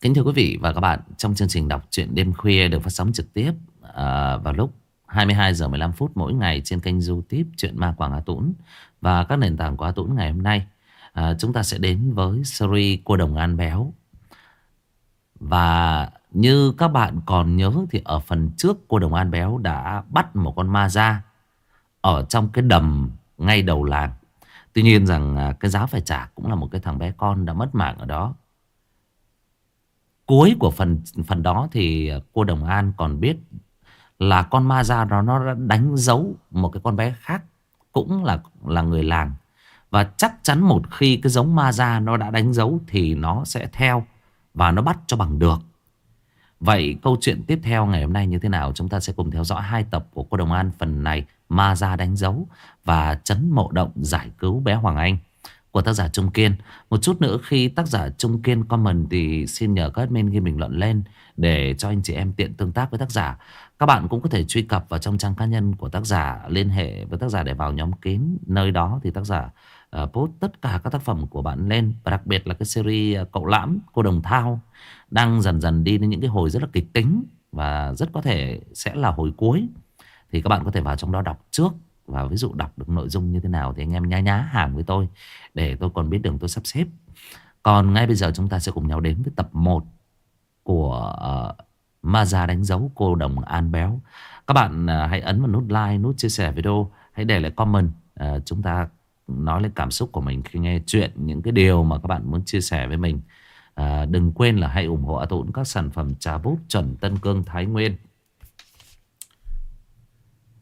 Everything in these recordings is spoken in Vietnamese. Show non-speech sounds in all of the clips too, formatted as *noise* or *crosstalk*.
Kính thưa quý vị và các bạn, trong chương trình đọc truyện đêm khuya được phát sóng trực tiếp à, vào lúc 22 giờ 15 phút mỗi ngày trên kênh YouTube Truyện Ma Quảng Hà Tũng và các nền tảng của Hà Tũng ngày hôm nay, à, chúng ta sẽ đến với series Cô Đồng An Béo. Và như các bạn còn nhớ thì ở phần trước cô Đồng An Béo đã bắt một con ma ra ở trong cái đầm ngay đầu làng. Tuy nhiên rằng à, cái giá phải trả cũng là một cái thằng bé con đã mất mạng ở đó. Cuối của phần phần đó thì cô Đồng An còn biết là con ma ra đó nó đã đánh dấu một cái con bé khác, cũng là là người làng. Và chắc chắn một khi cái giống ma ra nó đã đánh dấu thì nó sẽ theo và nó bắt cho bằng được. Vậy câu chuyện tiếp theo ngày hôm nay như thế nào Chúng ta sẽ cùng theo dõi hai tập của cô Đồng An Phần này, Ma Ra Đánh Dấu Và Chấn Mộ Động Giải Cứu Bé Hoàng Anh của tác giả Trung Kiên. Một chút nữa khi tác giả Trung Kiên comment Thì xin nhờ các admin ghi bình luận lên Để cho anh chị em tiện tương tác với tác giả. Các bạn cũng có thể truy cập vào trong trang cá nhân của tác giả Liên hệ với tác giả để vào nhóm kín. Nơi đó thì tác giả uh, post tất cả các tác phẩm của bạn lên Và đặc biệt là cái series à, Cậu Lãm, Cô Đồng Thao đang dần dần đi đến những cái hồi rất là kịch tính và rất có thể sẽ là hồi cuối. Thì các bạn có thể vào trong đó đọc trước và ví dụ đọc được nội dung như thế nào thì anh em nhá nhá hàng với tôi để tôi còn biết đường tôi sắp xếp. Còn ngay bây giờ chúng ta sẽ cùng nhau đến với tập 1 của uh, Ma Già đánh dấu cô đồng An Béo. Các bạn uh, hãy ấn vào nút like, nút chia sẻ video, hãy để lại comment. Uh, chúng ta nói lên cảm xúc của mình khi nghe chuyện, những cái điều mà các bạn muốn chia sẻ với mình. À, đừng quên là hãy ủng hộ A Tũng các sản phẩm trà bút chuẩn Tân Cương Thái Nguyên.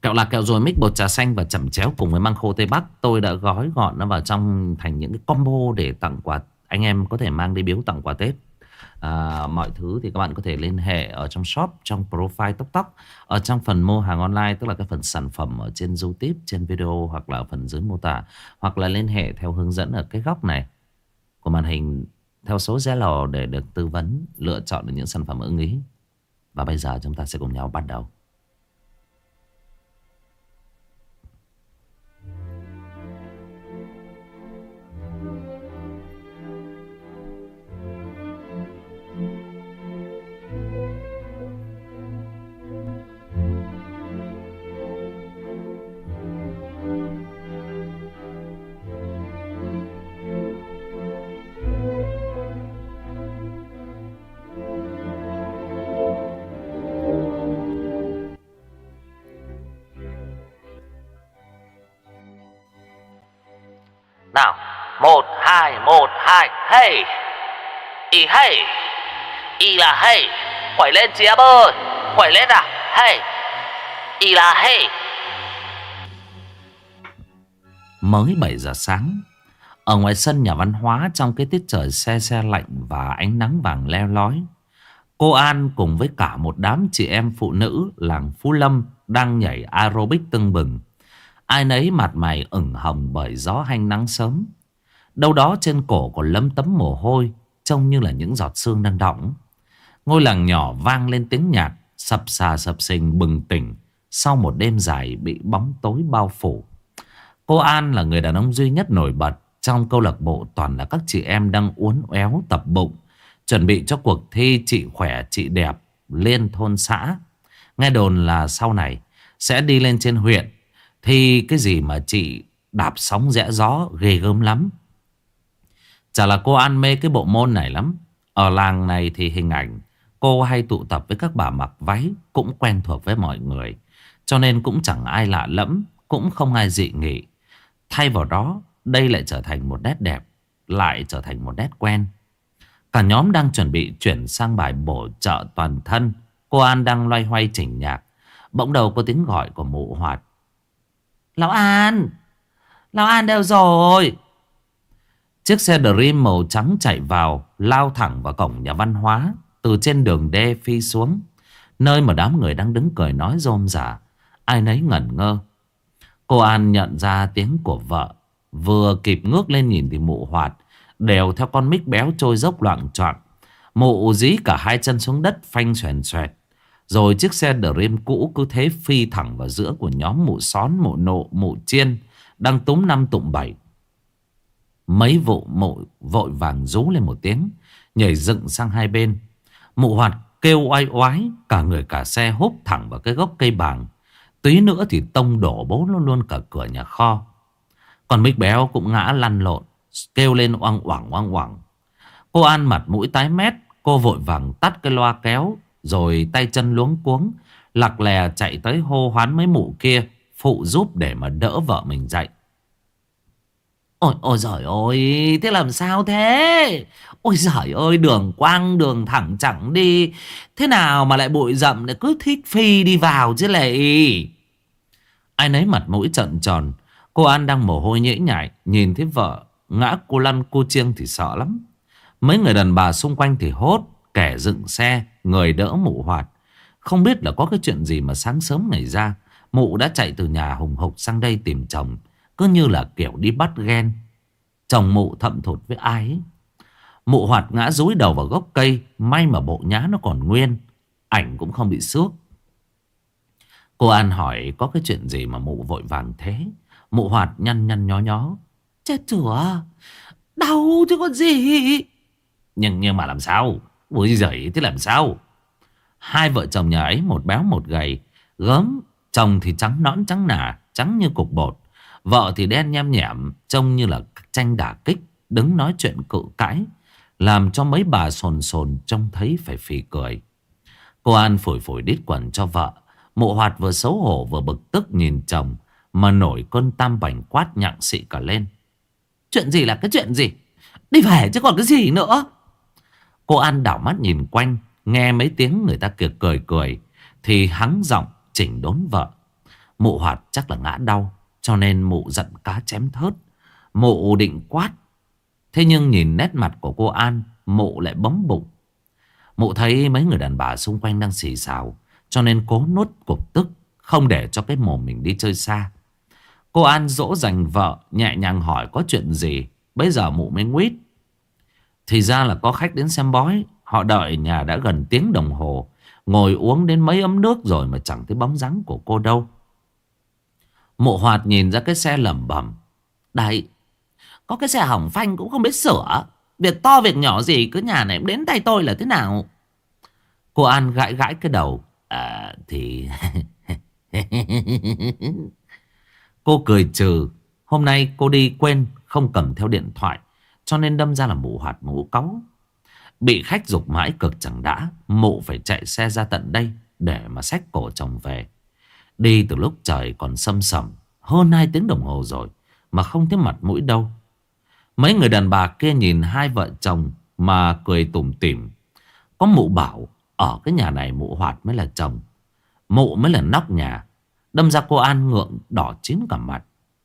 Kẹo lạc kẹo rồi mix bột trà xanh và chẩm chéo cùng với măng khô Tây Bắc. Tôi đã gói gọn nó vào trong thành những cái combo để tặng quà. Anh em có thể mang đi biếu tặng quà Tết. À, mọi thứ thì các bạn có thể liên hệ ở trong shop, trong profile tóc tóc. Ở trong phần mua hàng online, tức là cái phần sản phẩm ở trên YouTube, trên video hoặc là ở phần dưới mô tả. Hoặc là liên hệ theo hướng dẫn ở cái góc này của màn hình theo số Zalo để được tư vấn lựa chọn được những sản phẩm ưng ý. Và bây giờ chúng ta sẽ cùng nhau bắt đầu. Hay. Hey Y hey Y là hey Quẩy lên chị em ơi. Quẩy lên à, Hey Y là hey Mới 7 giờ sáng Ở ngoài sân nhà văn hóa Trong cái tiết trời xe xe lạnh Và ánh nắng vàng leo lói Cô An cùng với cả một đám chị em phụ nữ Làng Phú Lâm Đang nhảy aerobic tưng bừng. Ai nấy mặt mày ửng hồng bởi gió hanh nắng sớm. Đâu đó trên cổ còn lấm tấm mồ hôi, trông như là những giọt sương đang đọng. Ngôi làng nhỏ vang lên tiếng nhạc, sập xà sập sình bừng tỉnh sau một đêm dài bị bóng tối bao phủ. Cô An là người đàn ông duy nhất nổi bật trong câu lạc bộ toàn là các chị em đang uốn éo tập bụng, chuẩn bị cho cuộc thi chị khỏe chị đẹp liên thôn xã. Nghe đồn là sau này sẽ đi lên trên huyện thì cái gì mà chị đạp sóng rẽ gió ghê gớm lắm. Chả là cô An mê cái bộ môn này lắm. Ở làng này thì hình ảnh cô hay tụ tập với các bà mặc váy cũng quen thuộc với mọi người. Cho nên cũng chẳng ai lạ lẫm, cũng không ai dị nghị. Thay vào đó, đây lại trở thành một nét đẹp, lại trở thành một nét quen. Cả nhóm đang chuẩn bị chuyển sang bài bổ trợ toàn thân. Cô An đang loay hoay chỉnh nhạc. Bỗng đầu có tiếng gọi của mụ hoạt. Lão An Lão An đâu rồi Chiếc xe Dream màu trắng chạy vào Lao thẳng vào cổng nhà văn hóa Từ trên đường đê phi xuống. Nơi mà đám người đang đứng cười nói rôm rả Ai nấy ngẩn ngơ. Cô An nhận ra tiếng của vợ Vừa kịp ngước lên nhìn thì mụ hoạt Đều theo con mít béo trôi dốc loạn trọng Mụ dí cả hai chân xuống đất phanh xoèn xoẹt. Rồi chiếc xe Dream cũ cứ thế phi thẳng vào giữa của nhóm mụ xón, mụ nộ, mụ chiên đang túm năm tụm bảy. Mấy vụ mụ vội vàng rú lên một tiếng, nhảy dựng sang hai bên, Mụ hoạt kêu oai oái Cả người cả xe húp thẳng vào cái gốc cây bàng. Tí nữa thì tông đổ bố luôn luôn cả cửa nhà kho. Còn Mích Béo cũng ngã lăn lộn Kêu lên oang oảng oang oảng. Cô An mặt mũi tái mét Cô vội vàng tắt cái loa kéo Rồi tay chân luống cuống Lặc lè chạy tới hô hoán mấy mụ kia Phụ giúp để mà đỡ vợ mình dậy. Ôi ôi giời ơi, Thế làm sao thế? Ôi giời ơi, đường quang đường thẳng chẳng đi. Thế nào mà lại bụi rậm lại cứ thích phi đi vào chứ lại Ai nấy mặt mũi trận tròn. Cô An đang mồ hôi nhễ nhại, Nhìn thấy vợ ngã cô lăn cô chiêng thì sợ lắm. Mấy người đàn bà xung quanh thì hốt, Kẻ dựng xe, Người đỡ mụ hoạt. Không biết là có cái chuyện gì mà sáng sớm ngày ra, Mụ đã chạy từ nhà hùng hục sang đây tìm chồng. Cứ như là kiểu đi bắt ghen. Chồng mụ thậm thụt với ai ấy. Mụ hoạt ngã rúi đầu vào gốc cây, May mà bộ nhá nó còn nguyên, Ảnh cũng không bị xước. Cô An hỏi có cái chuyện gì mà mụ vội vàng thế? Mụ hoạt nhăn nhăn nhó nhó. Chết chửa, Đau chứ còn gì? Nhưng nhưng mà làm sao? Ôi giời, thế làm sao? Hai vợ chồng nhà ấy một béo một gầy, Gớm, Chồng thì trắng nõn trắng nà, Trắng như cục bột. Vợ thì đen nhem nhẹm Trông như là tranh đả kích, Đứng nói chuyện cự cãi, Làm cho mấy bà sồn sồn Trông thấy phải phì cười. Cô An phổi phổi đít quần cho vợ, Mụ hoạt vừa xấu hổ vừa bực tức nhìn chồng, Mà nổi cơn tam bảnh quát nhặng xị cả lên. Chuyện gì là cái chuyện gì? Đi về chứ còn cái gì nữa? Cô An đảo mắt nhìn quanh, Nghe mấy tiếng người ta kiệt cười cười, Thì hắng giọng chỉnh đốn vợ. Mụ hoạt chắc là ngã đau cho nên mụ giận cá chém thớt. Mụ định quát. Thế nhưng nhìn nét mặt của cô An, Mụ lại bấm bụng. Mụ thấy mấy người đàn bà xung quanh đang xì xào, Cho nên cố nuốt cục tức, Không để cho cái mồm mình đi chơi xa. Cô An dỗ dành vợ, Nhẹ nhàng hỏi có chuyện gì Bây giờ mụ mới nguyết. Thì ra là có khách đến xem bói, Họ đợi nhà đã gần tiếng đồng hồ, Ngồi uống đến mấy ấm nước rồi Mà chẳng thấy bóng dáng của cô đâu. Mụ hoạt nhìn ra cái xe lẩm bẩm. Đấy, Có cái xe hỏng phanh cũng không biết sửa. Việc to việc nhỏ gì cứ nhà này đến tay tôi là thế nào? Cô An gãi gãi cái đầu. À thì *laughs* Cô cười trừ. Hôm nay cô đi quên Không cầm theo điện thoại, Cho nên đâm ra là mụ hoạt mụ cáu Bị khách dục mãi cực chẳng đã Mụ phải chạy xe ra tận đây Để mà xách cổ chồng về. Đi từ lúc trời còn sâm sầm Hơn hai tiếng đồng hồ rồi, Mà không thấy mặt mũi đâu. Mấy người đàn bà kia nhìn hai vợ chồng Mà cười tủm tỉm. Có mụ bảo, Ở cái nhà này mụ hoạt mới là chồng, Mụ mới là nóc nhà. Đâm ra cô An ngượng, đỏ chín cả mặt,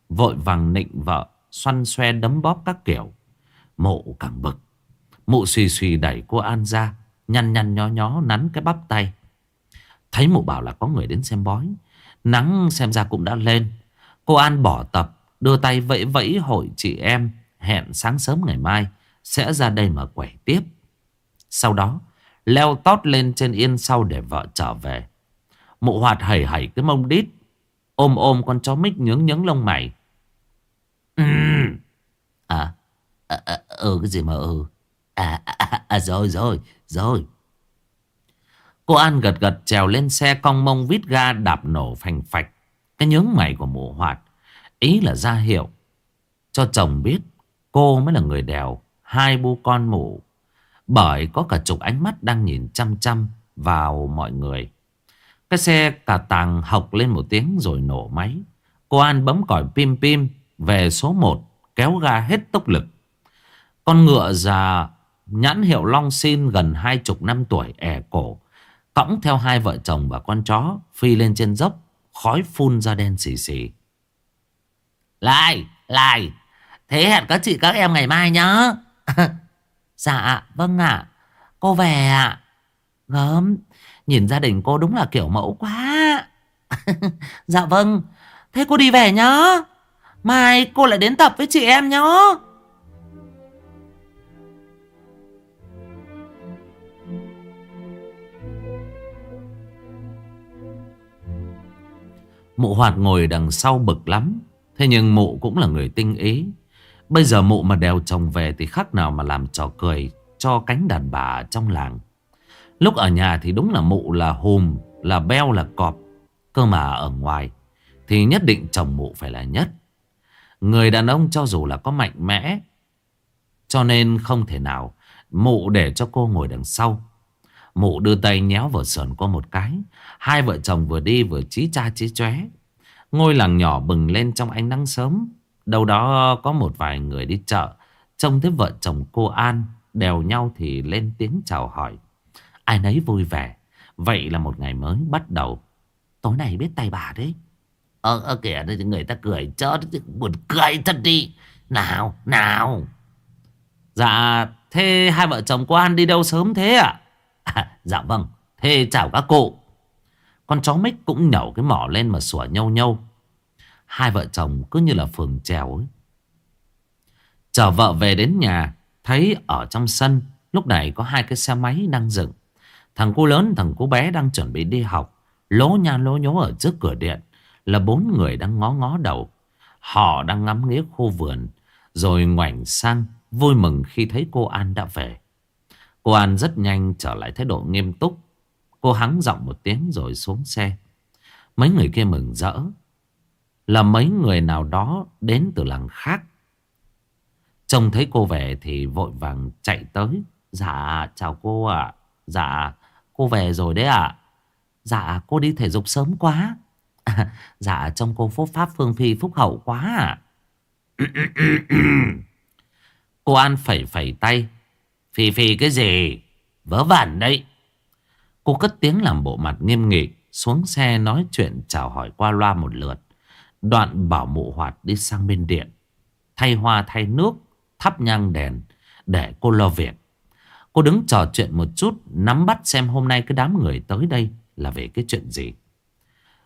Vội vàng nịnh vợ, Xoăn xoe đấm bóp các kiểu. Mụ càng bực. Mụ suy suy đẩy cô An ra, Nhăn nhăn nhó nhó nắn cái bắp tay. Thấy mụ bảo là có người đến xem bói Nắng xem ra cũng đã lên. Cô An bỏ tập Đưa tay vẫy vẫy hội chị em. Hẹn sáng sớm ngày mai Sẽ ra đây mà quẩy tiếp. Sau đó Leo tót lên trên yên sau để vợ trở về. Mụ hoạt hẩy hẩy cái mông đít Ôm ôm con chó mít nhướng nhướng lông mày. Ừ. À, à, à Ừ cái gì mà ừ? À, à, à, à rồi rồi rồi Cô An gật gật trèo lên xe cong mông vít ga đạp nổ phành phạch. Cái nhướng mày của mụ hoạt. Ý là ra hiệu. Cho chồng biết, Cô mới là người đèo, Hai bu con mụ. Bởi có cả chục ánh mắt đang nhìn chăm chăm Vào mọi người. Cái xe cả tàng học lên một tiếng rồi nổ máy. Cô An bấm còi pim pim, Về số 1 Kéo ga hết tốc lực. Con ngựa già Nhãn hiệu Long Xin gần hai chục năm tuổi, ẻ cổ. Cõng theo hai vợ chồng và con chó, Phi lên trên dốc, Khói phun ra đen xì xì. Lại Lại Thế hẹn các chị các em ngày mai nhá. *laughs* Dạ vâng ạ. Cô về ạ. Gớm. Nhìn gia đình cô đúng là kiểu mẫu quá. *laughs* Dạ vâng. Thế cô đi về nhá. Mai cô lại đến tập với chị em nhá. Mụ hoạt ngồi đằng sau bực lắm. Thế nhưng mụ cũng là người tinh ý. Bây giờ mụ mà đèo chồng về Thì khác nào mà làm trò cười Cho cánh đàn bà trong làng. Lúc ở nhà thì đúng là mụ là hùm, Là beo, là cọp. Cơ mà ở ngoài Thì nhất định chồng mụ phải là nhất. Người đàn ông cho dù là có mạnh mẽ, Cho nên không thể nào Mụ để cho cô ngồi đằng sau. Mụ đưa tay nhéo vào sườn qua một cái. Hai vợ chồng vừa đi vừa chí cha chí chóe. Ngôi làng nhỏ bừng lên trong ánh nắng sớm. Đâu đó có một vài người đi chợ. Trông thấy vợ chồng cô An Đèo nhau thì lên tiếng chào hỏi. Ai nấy vui vẻ. Vậy là một ngày mới bắt đầu. Tối nay biết tay bà đấy. Ờ, ờ kìa người ta cười chớ Buồn cười thật đi. Nào nào. Dạ thế hai vợ chồng cô An đi đâu sớm thế ạ? à? À, dạ vâng. Thế chào các cụ. Con chó mít cũng nhẩu cái mỏ lên mà sủa nhâu nhâu. Hai vợ chồng cứ như là phường trèo ấy. Chờ vợ về đến nhà, Thấy ở trong sân, Lúc này có hai cái xe máy đang dựng. Thằng cô lớn, thằng cô bé đang chuẩn bị đi học. Lố nha lố nhố ở trước cửa điện, Là bốn người đang ngó ngó đầu. Họ đang ngắm nghía khu vườn, Rồi ngoảnh sang, Vui mừng khi thấy cô An đã về. Cô An rất nhanh trở lại thái độ nghiêm túc. Cô hắng giọng một tiếng rồi xuống xe. Mấy người kia mừng rỡ. Là mấy người nào đó đến từ làng khác. Trông thấy cô về thì vội vàng chạy tới. Dạ chào cô ạ. Dạ cô về rồi đấy ạ. Dạ cô đi thể dục sớm quá. *laughs* Dạ trông cô phúc pháp phương phi phúc hậu quá ạ. *clears throat* Cô An phẩy phẩy tay. Phì phì cái gì? Vớ vẩn đấy. Cô cất tiếng làm bộ mặt nghiêm nghị, Xuống xe nói chuyện chào hỏi qua loa một lượt. Đoạn bảo mụ hoạt đi sang bên điện. Thay hoa thay nước, Thắp nhang đèn, Để cô lo việc. Cô đứng trò chuyện một chút, Nắm bắt xem hôm nay cái đám người tới đây Là về cái chuyện gì.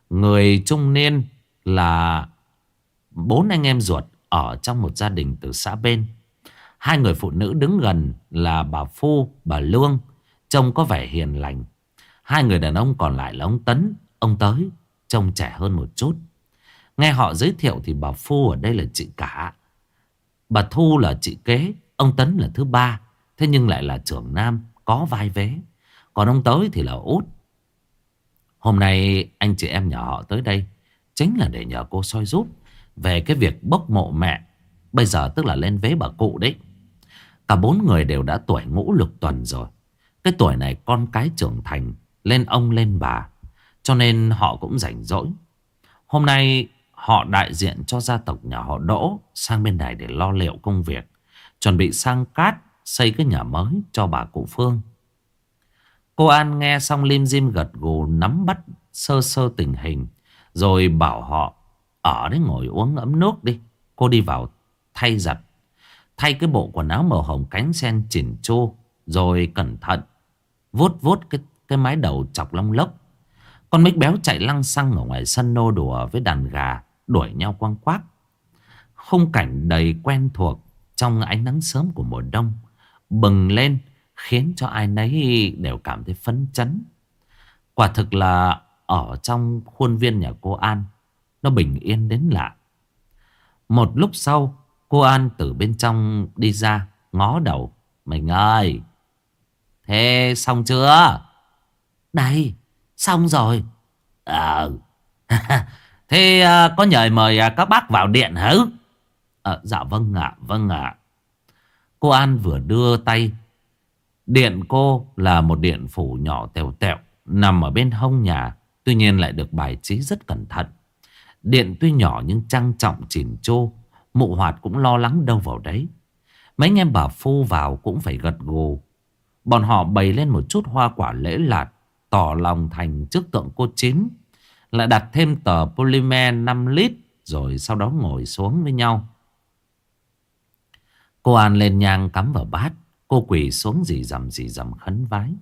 Người trung niên là Bốn anh em ruột Ở trong một gia đình từ xã bên. Hai người phụ nữ đứng gần là bà Phu, bà Lương. Trông có vẻ hiền lành. Hai người đàn ông còn lại là ông Tấn, ông Tới. Trông trẻ hơn một chút. Nghe họ giới thiệu thì bà Phu ở đây là chị cả. Bà Thu là chị kế. Ông Tấn là thứ ba. Thế nhưng lại là trưởng nam, có vai vế. Còn ông Tới thì là út. Hôm nay anh chị em nhà họ tới đây chính là để nhờ cô soi giúp về cái việc bốc mộ mẹ. Bây giờ tức là lên vế bà cụ đấy. Cả bốn người đều đã tuổi ngũ lục tuần rồi. Cái tuổi này con cái trưởng thành, lên ông lên bà. Cho nên họ cũng rảnh rỗi. Hôm nay họ đại diện cho gia tộc nhà họ Đỗ sang bên này để lo liệu công việc. Chuẩn bị sang cát xây cái nhà mới cho bà cụ Phương. Cô An nghe xong lim dim gật gù nắm bắt sơ sơ tình hình. Rồi bảo họ ở đấy ngồi uống ấm nước đi. Cô đi vào thay giặt Thay cái bộ quần áo màu hồng cánh sen chỉnh chu Rồi cẩn thận Vuốt vuốt cái, cái mái đầu chọc lông lốc. Con mít béo chạy lăng xăng ở ngoài sân nô đùa với đàn gà Đuổi nhau quăng quác. Khung cảnh đầy quen thuộc Trong ánh nắng sớm của mùa đông Bừng lên Khiến cho ai nấy đều cảm thấy phấn chấn. Quả thực là Ở trong khuôn viên nhà cô An Nó bình yên đến lạ. Một lúc sau Cô An từ bên trong đi ra Ngó đầu. Mình ơi! Thế xong chưa? Đây Xong rồi. Ờ. *laughs* Thế à, có nhờ mời à, các bác vào điện hả? À, Dạ vâng ạ Vâng ạ. Cô An vừa đưa tay. Điện cô là một điện phủ nhỏ tèo tẹo Nằm ở bên hông nhà Tuy nhiên lại được bài trí rất cẩn thận. Điện tuy nhỏ nhưng trang trọng chỉn chô Mụ hoạt cũng lo lắng đâu vào đấy. Mấy anh em bà Phu vào cũng phải gật gù. Bọn họ bày lên một chút hoa quả lễ lạt, Tỏ lòng thành trước tượng cô Chín. Lại đặt thêm tờ polymer 5 lít, Rồi sau đó ngồi xuống với nhau. Cô An lên nhang cắm vào bát. Cô quỳ xuống dì dầm dì dầm khấn vái.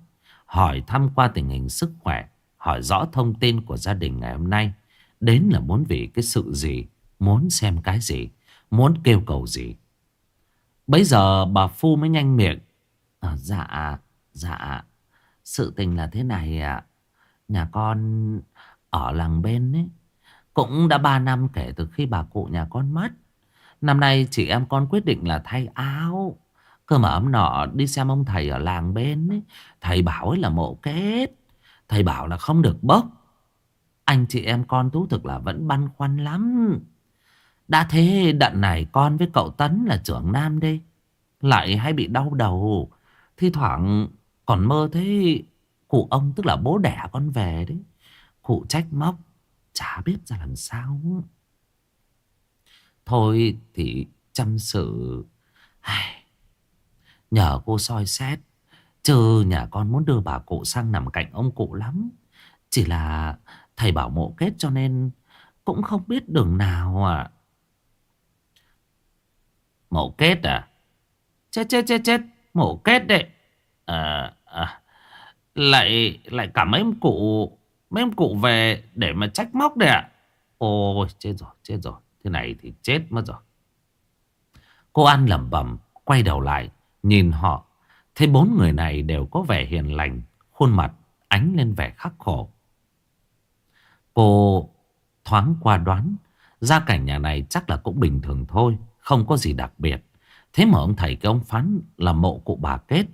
Hỏi thăm qua tình hình sức khỏe, Hỏi rõ thông tin của gia đình ngày hôm nay. Đến là muốn vì cái sự gì, Muốn xem cái gì. Muốn kêu cầu gì? Bây giờ bà Phu mới nhanh miệng. À, Dạ Dạ. Sự tình là thế này ạ. Nhà con ở làng bên ấy Cũng đã 3 năm kể từ khi bà cụ nhà con mất. Năm nay chị em con quyết định là thay áo. Cơ mà ấm nọ đi xem ông thầy ở làng bên ấy, Thầy bảo ấy là mộ kết. Thầy bảo là không được bốc. Anh chị em con thú thực là vẫn băn khoăn lắm. Đã thế đận này con với cậu Tấn là trưởng nam đi. Lại hay bị đau đầu. Thi thoảng còn mơ thấy cụ ông tức là bố đẻ con về đấy. Cụ trách móc, Chả biết ra làm sao. Thôi thì chăm sự. Nhờ cô soi xét. Chứ nhà con muốn đưa bà cụ sang nằm cạnh ông cụ lắm. Chỉ là thầy bảo mộ kết cho nên Cũng không biết đường nào à mổ kết à? Chết chết chết chết. Mổ kết đấy. À, à, Lại lại cả mấy ông cụ Mấy ông cụ về để mà trách móc đấy ạ. Ôi chết rồi chết rồi. Thế này thì chết mất rồi. Cô An lẩm bẩm Quay đầu lại Nhìn họ. Thấy bốn người này đều có vẻ hiền lành Khuôn mặt ánh lên vẻ khắc khổ. Cô thoáng qua đoán Gia cảnh nhà này chắc là cũng bình thường thôi. Không có gì đặc biệt. Thế mà ông thầy cái ông phán là mộ cụ bà kết.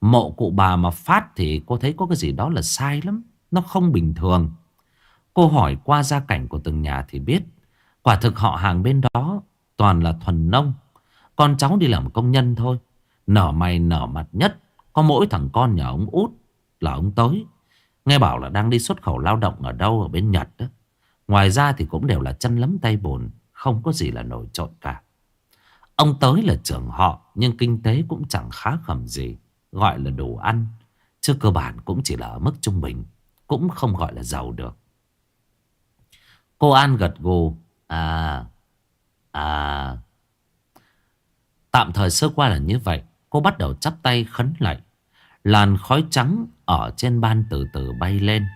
Mộ cụ bà mà phát thì cô thấy có cái gì đó là sai lắm. Nó không bình thường. Cô hỏi qua gia cảnh của từng nhà thì biết. Quả thực họ hàng bên đó Toàn là thuần nông. Con cháu đi làm công nhân thôi. Nở mày nở mặt nhất. Có mỗi thằng con nhà ông út Là ông tới. Nghe bảo là đang đi xuất khẩu lao động ở đâu ở bên Nhật đó. Ngoài ra thì cũng đều là chân lấm tay bồn, Không có gì là nổi trội cả. Ông tới là trưởng họ, Nhưng kinh tế cũng chẳng khá khẩm gì. Gọi là đủ ăn, Chứ cơ bản cũng chỉ là ở mức trung bình, Cũng không gọi là giàu được. Cô An gật gù À À Tạm thời sơ qua là như vậy. Cô bắt đầu chắp tay khấn lạy. Làn khói trắng ở trên ban từ từ bay lên.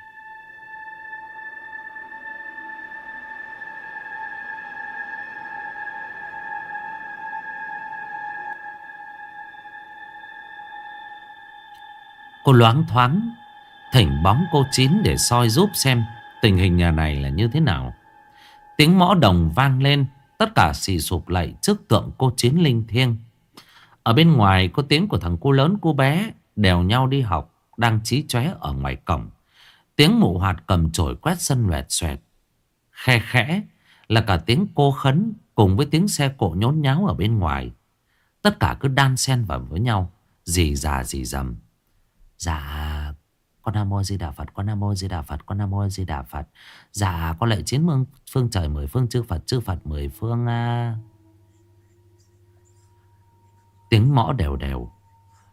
Cô loáng thoáng, Thỉnh bóng cô Chín để soi giúp xem Tình hình nhà này là như thế nào. Tiếng mõ đồng vang lên, Tất cả xì sụp lại trước tượng cô Chín linh thiêng. Ở bên ngoài có tiếng của thằng cô lớn cô bé Đèo nhau đi học, Đang trí chóe ở ngoài cổng. Tiếng mụ hoạt cầm chổi quét sân loẹt xoẹt. Khe khẽ Là cả tiếng cô khấn Cùng với tiếng xe cộ nhốn nháo ở bên ngoài. Tất cả cứ đan xen vào với nhau, Dì già dì dầm. Dạ Con Nam Mô Di Đà Phật Con Nam Mô Di Đà Phật Con Nam Mô Di Đà Phật. Dạ có lệ chín phương, phương trời mười phương chư Phật Chư Phật mười phương à. Tiếng mõ đều đều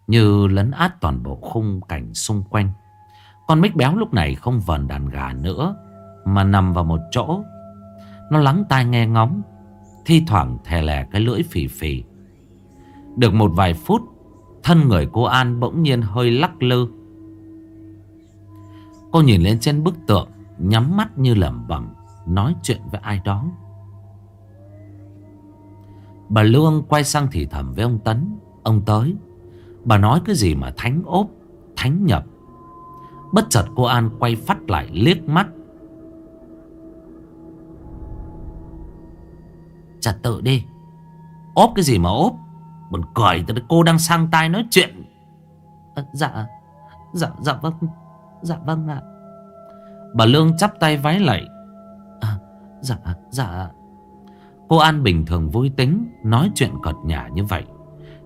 Như lấn át toàn bộ khung cảnh xung quanh. Con mít béo lúc này không vần đàn gà nữa Mà nằm vào một chỗ. Nó lắng tai nghe ngóng Thi thoảng thè lè cái lưỡi phì phì. Được một vài phút Thân người cô An bỗng nhiên hơi lắc lư. Cô nhìn lên trên bức tượng, Nhắm mắt như lẩm bẩm, Nói chuyện với ai đó. Bà Lương quay sang thì thầm với ông Tấn. Ông tới. Bà nói cái gì mà thánh ốp, Thánh nhập. Bất chợt cô An quay phát lại liếc mắt. Chặt tự đi. Ốp cái gì mà ốp? Buồn cười từ cô đang sang tai nói chuyện. À, Dạ Dạ dạ vâng Dạ vâng ạ. Bà Lương chắp tay vái lạy. À, Dạ dạ. Cô An bình thường vui tính Nói chuyện cợt nhả như vậy.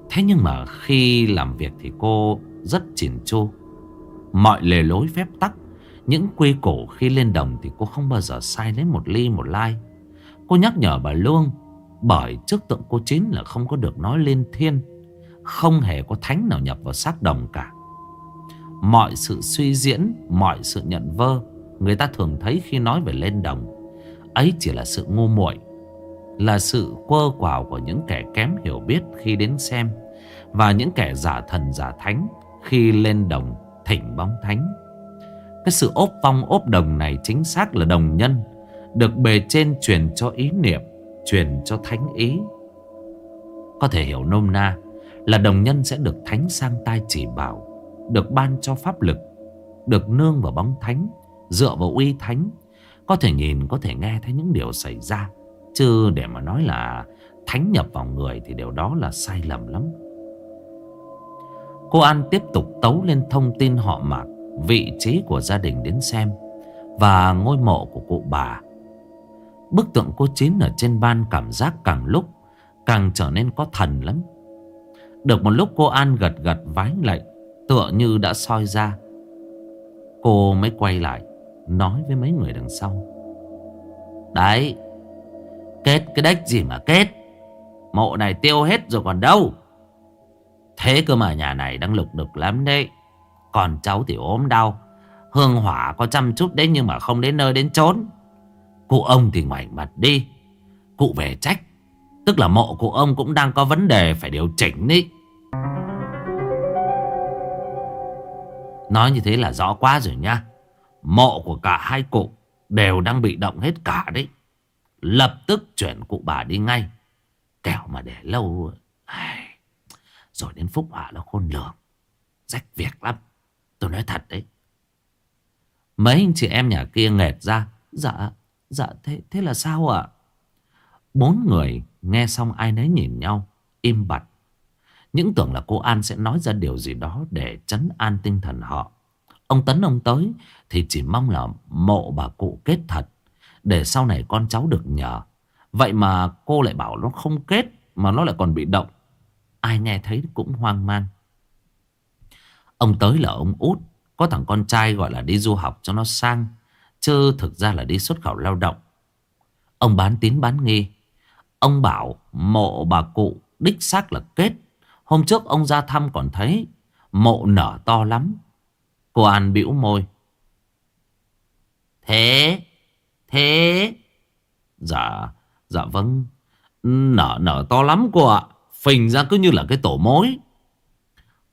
Thế nhưng mà khi làm việc thì cô rất chỉn chu. Mọi lề lối phép tắc Những quy củ khi lên đồng thì cô không bao giờ sai lấy một ly một lai. Cô nhắc nhở bà Lương bởi trước tượng cô Chín là không có được nói lên thiên Không hề có thánh nào nhập vào xác đồng cả Mọi sự suy diễn Mọi sự nhận vơ Người ta thường thấy khi nói về lên đồng Ấy chỉ là sự ngu muội là sự quơ quào của những kẻ kém hiểu biết khi đến xem và những kẻ giả thần giả thánh khi lên đồng thỉnh bóng thánh. Cái sự ốp phong ốp đồng này chính xác là đồng nhân được bề trên truyền cho ý niệm, truyền cho thánh ý. Có thể hiểu nôm na là đồng nhân sẽ được thánh sang tai chỉ bảo, được ban cho pháp lực, được nương vào bóng thánh, dựa vào uy thánh, có thể nhìn, có thể nghe thấy những điều xảy ra. Chứ để mà nói là thánh nhập vào người thì điều đó là sai lầm lắm. Cô An tiếp tục tấu lên thông tin họ mạc Vị trí của gia đình đến xem Và ngôi mộ của cụ bà Bức tượng cô Chín ở trên ban cảm giác càng lúc Càng trở nên có thần lắm. Được một lúc cô An gật gật vái lạy, Tựa như đã soi ra. Cô mới quay lại, Nói với mấy người đằng sau. Đấy, Kết cái đếch gì mà kết? Mộ này tiêu hết rồi còn đâu? Thế cơ mà nhà này đang lục đục lắm đấy. Còn cháu thì ốm đau, Hương hỏa có chăm chút đấy Nhưng mà không đến nơi đến chốn. Cụ ông thì ngoảnh mặt đi. Cụ về trách, Tức là mộ của ông cũng đang có vấn đề phải điều chỉnh đi Nói như thế là rõ quá rồi nha. Mộ của cả hai cụ Đều đang bị động hết cả đấy. Lập tức chuyển cụ bà đi ngay. Kẻo mà để lâu Rồi đến phúc họa nó khôn lường. Rách việc lắm. Tôi nói thật đấy. Mấy anh chị em nhà kia nghẹt ra. Dạ. Dạ thế, thế là sao ạ? Bốn người nghe xong ai nấy nhìn nhau Im bặt. Những tưởng là cô An sẽ nói ra điều gì đó Để chấn an tinh thần họ. Ông Tấn ông tới Thì chỉ mong là mộ bà cụ kết thật Để sau này con cháu được nhờ. Vậy mà cô lại bảo nó không kết Mà nó lại còn bị động. Ai nghe thấy cũng hoang mang. Ông tới là ông út Có thằng con trai gọi là đi du học cho nó sang. Chứ thực ra là đi xuất khẩu lao động. Ông bán tín bán nghi. Ông bảo mộ bà cụ đích xác là kết. Hôm trước ông ra thăm còn thấy Mộ nở to lắm. Cô An bĩu môi. Thế Thế. Dạ Dạ vâng. Nở nở to lắm cô ạ. Phình ra cứ như là cái tổ mối.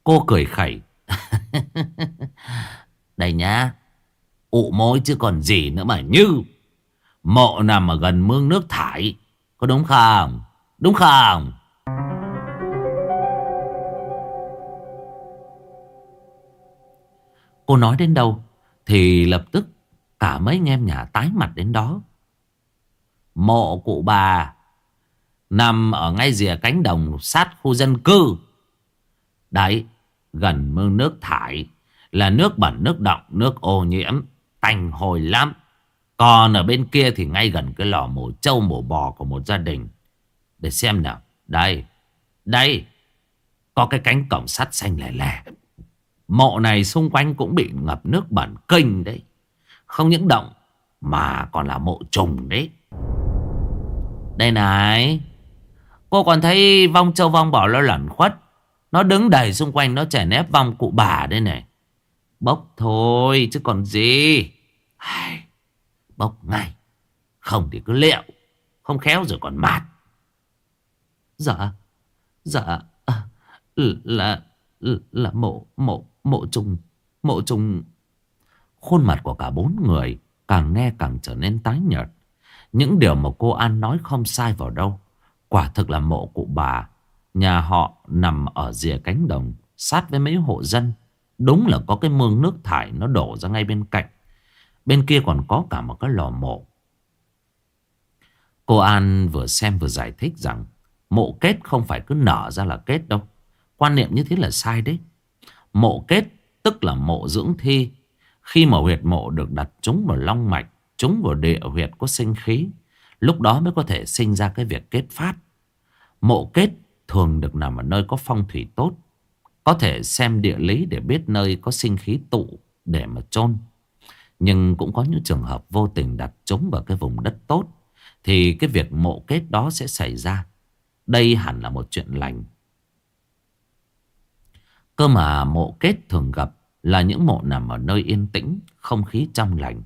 Cô cười khẩy. *laughs* Đây nhá ụ mối chứ còn gì nữa mà như Mộ nằm ở gần mương nước thải Có đúng không? Đúng không? Cô nói đến đâu Thì lập tức Cả mấy anh em nhà tái mặt đến đó Mộ cụ bà Nằm ở ngay rìa cánh đồng sát khu dân cư Đấy, Gần mương nước thải Là nước bẩn, nước động Nước ô nhiễm tanh hồi lắm. Còn ở bên kia thì ngay gần cái lò mổ trâu, mổ bò của một gia đình. Để xem nào. Đây. Đây. Có cái cánh cổng sắt xanh lẻ lẻ. Mộ này xung quanh cũng bị ngập nước bẩn kinh đấy. Không những động, mà còn là mộ trùng đấy. Đây này. Cô còn thấy vong châu vong bỏ nó lẩn khuất. Nó đứng đầy xung quanh, nó chèn ép vong cụ bà đây này. Bốc thôi chứ còn gì. Bốc ngay. Không thì cứ liệu Không khéo rồi còn mạt. Dạ Dạ à, Là Là mộ Mộ Mộ trùng Mộ trùng. Khuôn mặt của cả bốn người Càng nghe càng trở nên tái nhợt. Những điều mà cô An nói không sai vào đâu. Quả thực là mộ cụ bà. Nhà họ nằm ở rìa cánh đồng Sát với mấy hộ dân. Đúng là có cái mương nước thải nó đổ ra ngay bên cạnh. Bên kia còn có cả một cái lò mộ. Cô An vừa xem vừa giải thích rằng mộ kết không phải cứ nở ra là kết đâu. Quan niệm như thế là sai đấy. Mộ kết tức là mộ dưỡng thi. Khi mà huyệt mộ được đặt trúng vào long mạch, trúng vào địa huyệt có sinh khí, lúc đó mới có thể sinh ra cái việc kết phát. Mộ kết thường được nằm ở nơi có phong thủy tốt, có thể xem địa lý để biết nơi có sinh khí tụ để mà chôn Nhưng cũng có những trường hợp vô tình đặt chúng vào cái vùng đất tốt. Thì cái việc mộ kết đó sẽ xảy ra. Đây hẳn là một chuyện lành. Cơ mà mộ kết thường gặp là những mộ nằm ở nơi yên tĩnh, không khí trong lành,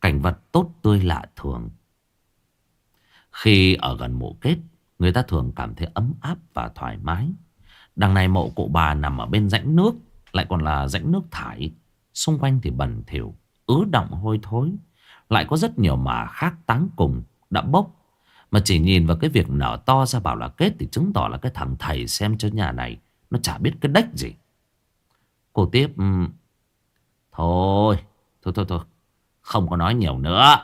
cảnh vật tốt tươi lạ thường. Khi ở gần mộ kết, người ta thường cảm thấy ấm áp và thoải mái. Đằng này mộ cụ bà nằm ở bên rãnh nước, Lại còn là rãnh nước thải. Xung quanh thì bẩn thỉu, Ứ động hôi thối. Lại có rất nhiều mà khác táng cùng, Đã bốc. Mà chỉ nhìn vào cái việc nở to ra bảo là kết Thì chứng tỏ là cái thằng thầy xem cho nhà này, Nó chả biết cái đếch gì. Cô tiếp ừ, Thôi Thôi thôi thôi, Không có nói nhiều nữa.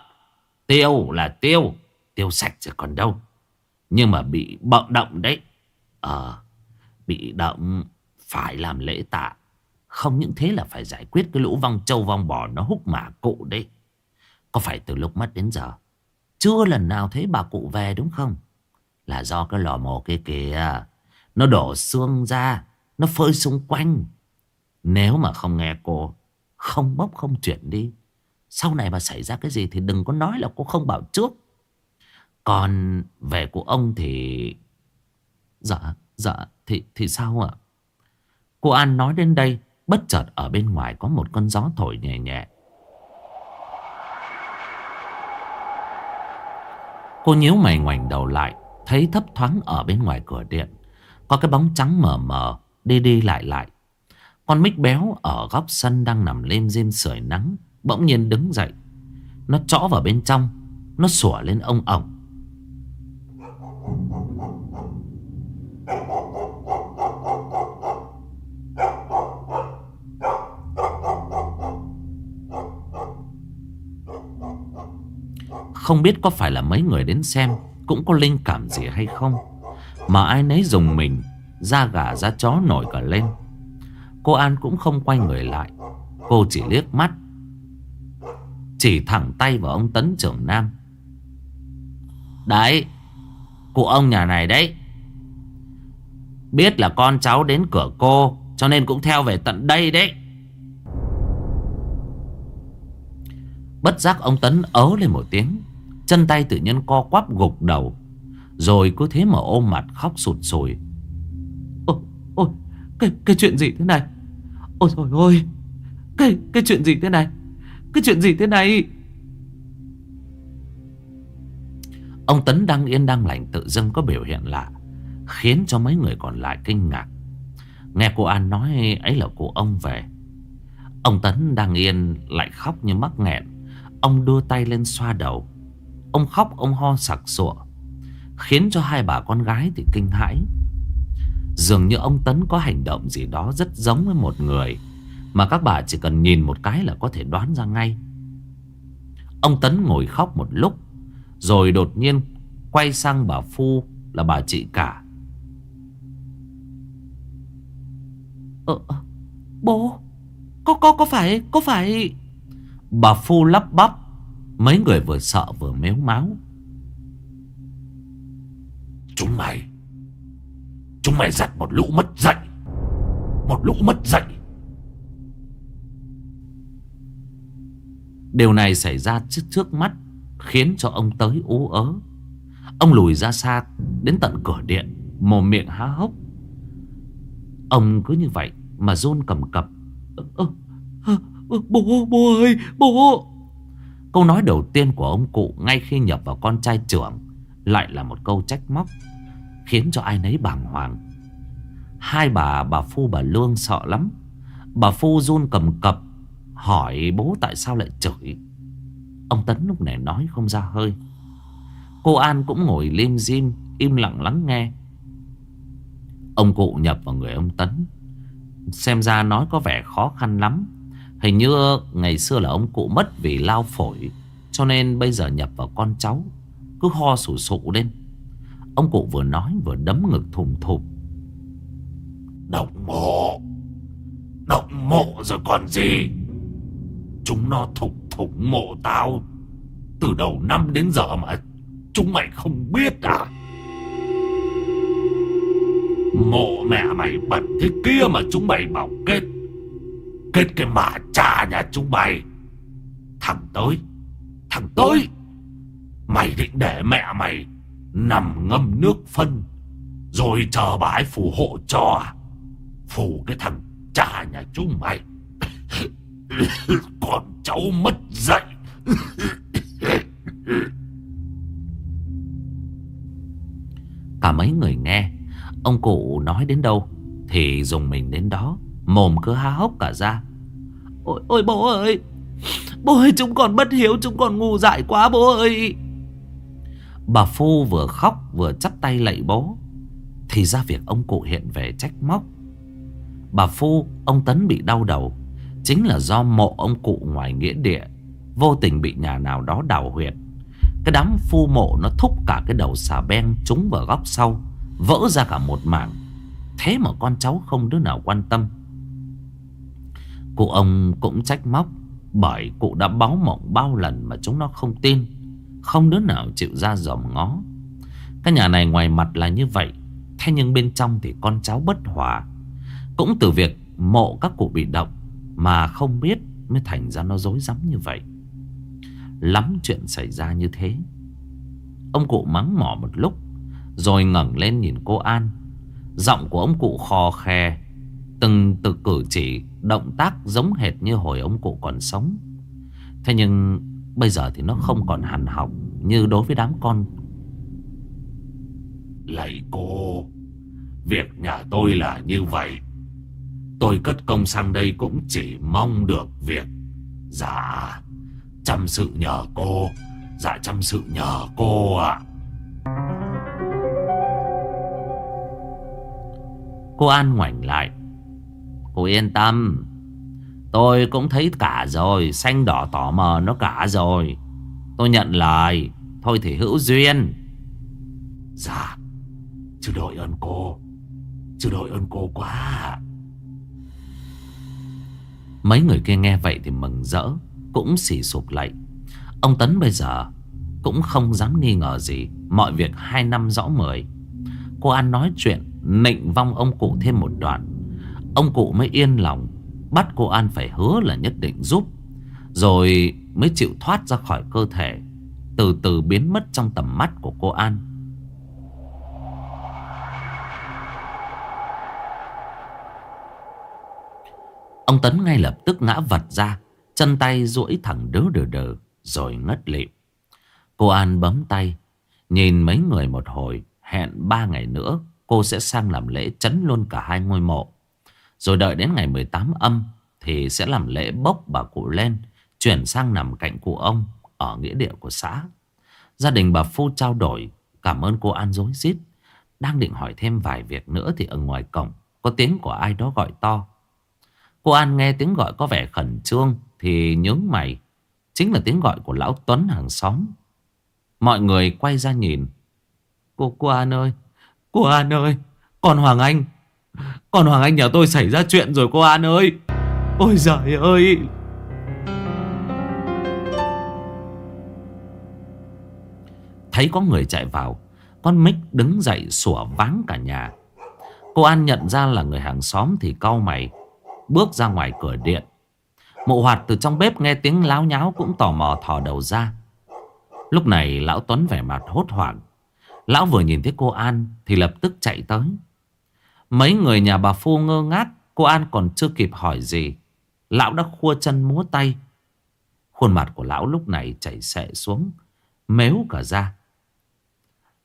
Tiêu là tiêu Tiêu sạch rồi còn đâu. Nhưng mà bị bận động đấy. Ờ Bị động Phải làm lễ tạ. Không những thế là phải giải quyết cái lũ vong châu vong bò Nó hút mả cụ đấy. Có phải từ lúc mất đến giờ, Chưa lần nào thấy bà cụ về đúng không? Là do cái lò mổ kia kìa, Nó đổ xương ra, Nó phơi xung quanh. Nếu mà không nghe cô, Không bốc, không chuyển đi, Sau này mà xảy ra cái gì Thì đừng có nói là cô không bảo trước. Còn về của ông thì Dạ. Dạ thì, thì sao ạ? Cô An nói đến đây Bất chợt ở bên ngoài có một con gió thổi nhẹ nhẹ. Cô nhíu mày ngoảnh đầu lại Thấy thấp thoáng ở bên ngoài cửa điện Có cái bóng trắng mờ mờ Đi đi lại lại. Con mít béo ở góc sân đang nằm lên diêm sưởi nắng Bỗng nhiên đứng dậy. Nó trõ vào bên trong Nó sủa lên ông ổng. Không biết có phải là mấy người đến xem Cũng có linh cảm gì hay không, Mà ai nấy dùng mình, Da gà, da chó nổi cả lên. Cô An cũng không quay người lại. Cô chỉ liếc mắt, Chỉ thẳng tay vào ông Tấn trưởng Nam. Đấy, Cụ ông nhà này đấy. Biết là con cháu đến cửa cô, Cho nên cũng theo về tận đây đấy. Bất giác ông Tấn ớ lên một tiếng. Chân tay tự nhiên co quắp gục đầu Rồi cứ thế mà ôm mặt khóc sụt sùi. Ôi, ôi, cái, cái chuyện gì thế này? Ôi trời ơi Cái, cái chuyện gì thế này? Cái chuyện gì thế này? Ông Tấn đang yên đang lành tự dưng có biểu hiện lạ Khiến cho mấy người còn lại kinh ngạc. Nghe cô An nói ấy là cô ông về. Ông Tấn đang yên lại khóc như mắc nghẹn. Ông đưa tay lên xoa đầu. Ông khóc ông ho sặc sụa Khiến cho hai bà con gái thì kinh hãi. Dường như ông Tấn có hành động gì đó rất giống với một người Mà các bà chỉ cần nhìn một cái là có thể đoán ra ngay. Ông Tấn ngồi khóc một lúc Rồi đột nhiên quay sang bà Phu là bà chị cả. Ờ, bố Có, có, có phải, có phải? Bà Phu lắp bắp Mấy người vừa sợ vừa méo máu. Chúng mày Chúng mày giặt một lũ mất dạy. Một lũ mất dạy. Điều này xảy ra trước, trước mắt Khiến cho ông tới ú ớ. Ông lùi ra xa Đến tận cửa điện Mồm miệng há hốc. Ông cứ như vậy mà run cầm cập. Ơ, ơ, Bố, bố ơi, bố Câu nói đầu tiên của ông cụ ngay khi nhập vào con trai trưởng lại là một câu trách móc khiến cho ai nấy bàng hoàng. Hai bà, bà Phu bà Lương sợ lắm. Bà Phu run cầm cập hỏi bố tại sao lại chửi. Ông Tấn lúc này nói không ra hơi. Cô An cũng ngồi lim dim im lặng lắng nghe. Ông cụ nhập vào người ông Tấn. Xem ra nói có vẻ khó khăn lắm. Hình như ngày xưa là ông cụ mất vì lao phổi, Cho nên bây giờ nhập vào con cháu, Cứ ho sủ sụ lên. Ông cụ vừa nói vừa đấm ngực thùm thụp. Động mộ! Động mộ rồi còn gì? Chúng nó thục thục mộ tao. Từ đầu năm đến giờ mà Chúng mày không biết à? Mộ mẹ mày bẩn thế kia mà chúng mày bảo kết Kết cái mả cha nhà chúng mày. Thằng tới Thằng tới. Mày định để mẹ mày Nằm ngâm nước phân, Rồi chờ bà ấy phù hộ cho à? Phù cái thằng cha nhà chúng mày. *coughs* Con cháu mất dạy. *coughs* Cả mấy người nghe, Ông cụ nói đến đâu Thì dùng mình đến đó. Mồm cứ há hốc cả ra. Ôi, ôi bố ơi. Bố ơi chúng còn bất hiếu Chúng còn ngu dại quá bố ơi. Bà Phu vừa khóc vừa chắp tay lạy bố. Thì ra việc ông cụ hiện về trách móc. Bà Phu Ông Tấn bị đau đầu. Chính là do mộ ông cụ ngoài nghĩa địa. Vô tình bị nhà nào đó đào huyệt. Cái đám phu mộ nó thúc cả cái đầu xà beng Trúng vào góc sau. Vỡ ra cả một mảng. Thế mà con cháu không đứa nào quan tâm. Cụ ông cũng trách móc Bởi cụ đã báo mộng bao lần mà chúng nó không tin. Không đứa nào chịu ra dòm ngó. Cái nhà này ngoài mặt là như vậy, Thế nhưng bên trong thì con cháu bất hòa. Cũng từ việc mộ các cụ bị động Mà không biết mới thành ra nó dối rắm như vậy. Lắm chuyện xảy ra như thế. Ông cụ mắng mỏ một lúc, Rồi ngẩng lên nhìn cô An. Giọng của ông cụ khò khe Từng từ cử chỉ Động tác giống hệt như hồi ông cụ còn sống. Thế nhưng Bây giờ thì nó không còn hằn học Như đối với đám con. Lạy cô Việc nhà tôi là như vậy. Tôi cất công sang đây cũng chỉ mong được việc Dạ Chăm sự nhờ cô Dạ chăm sự nhờ cô ạ. Cô An ngoảnh lại Cô yên tâm. Tôi cũng thấy cả rồi Xanh đỏ tỏ mờ nó cả rồi. Tôi nhận lời. Thôi thì hữu duyên. Dạ. Chứ đội ơn cô. Chứ đội ơn cô quá. Mấy người kia nghe vậy thì mừng rỡ Cũng xỉ sụp lại. Ông Tấn bây giờ Cũng không dám nghi ngờ gì Mọi việc hai năm rõ mười. Cô An nói chuyện Nịnh vong ông cụ thêm một đoạn Ông cụ mới yên lòng, Bắt cô An phải hứa là nhất định giúp, Rồi mới chịu thoát ra khỏi cơ thể, Từ từ biến mất trong tầm mắt của cô An. Ông Tấn ngay lập tức ngã vật ra, Chân tay duỗi thẳng đớ đờ đờ, Rồi ngất lịm. Cô An bấm tay, Nhìn mấy người một hồi, Hẹn ba ngày nữa Cô sẽ sang làm lễ chấn luôn cả hai ngôi mộ. Rồi đợi đến ngày 18 âm Thì sẽ làm lễ bốc bà cụ lên Chuyển sang nằm cạnh cụ ông Ở nghĩa địa của xã. Gia đình bà Phu trao đổi Cảm ơn cô An dối rít Đang định hỏi thêm vài việc nữa Thì ở ngoài cổng Có tiếng của ai đó gọi to. Cô An nghe tiếng gọi có vẻ khẩn trương Thì nhướng mày. Chính là tiếng gọi của lão Tuấn hàng xóm. Mọi người quay ra nhìn. Cô, cô An ơi Cô An ơi Con Hoàng Anh còn Hoàng Anh nhà tôi xảy ra chuyện rồi cô An ơi. Ôi giời ơi. Thấy có người chạy vào, Con Mích đứng dậy sủa váng cả nhà. Cô An nhận ra là người hàng xóm thì cau mày, Bước ra ngoài cửa điện. Mụ hoạt từ trong bếp nghe tiếng láo nháo Cũng tò mò thò đầu ra. Lúc này lão Tuấn vẻ mặt hốt hoảng. Lão vừa nhìn thấy cô An Thì lập tức chạy tới. Mấy người nhà bà Phu ngơ ngác, Cô An còn chưa kịp hỏi gì. Lão đã khua chân múa tay. Khuôn mặt của lão lúc này chảy xệ xuống, Mếu cả ra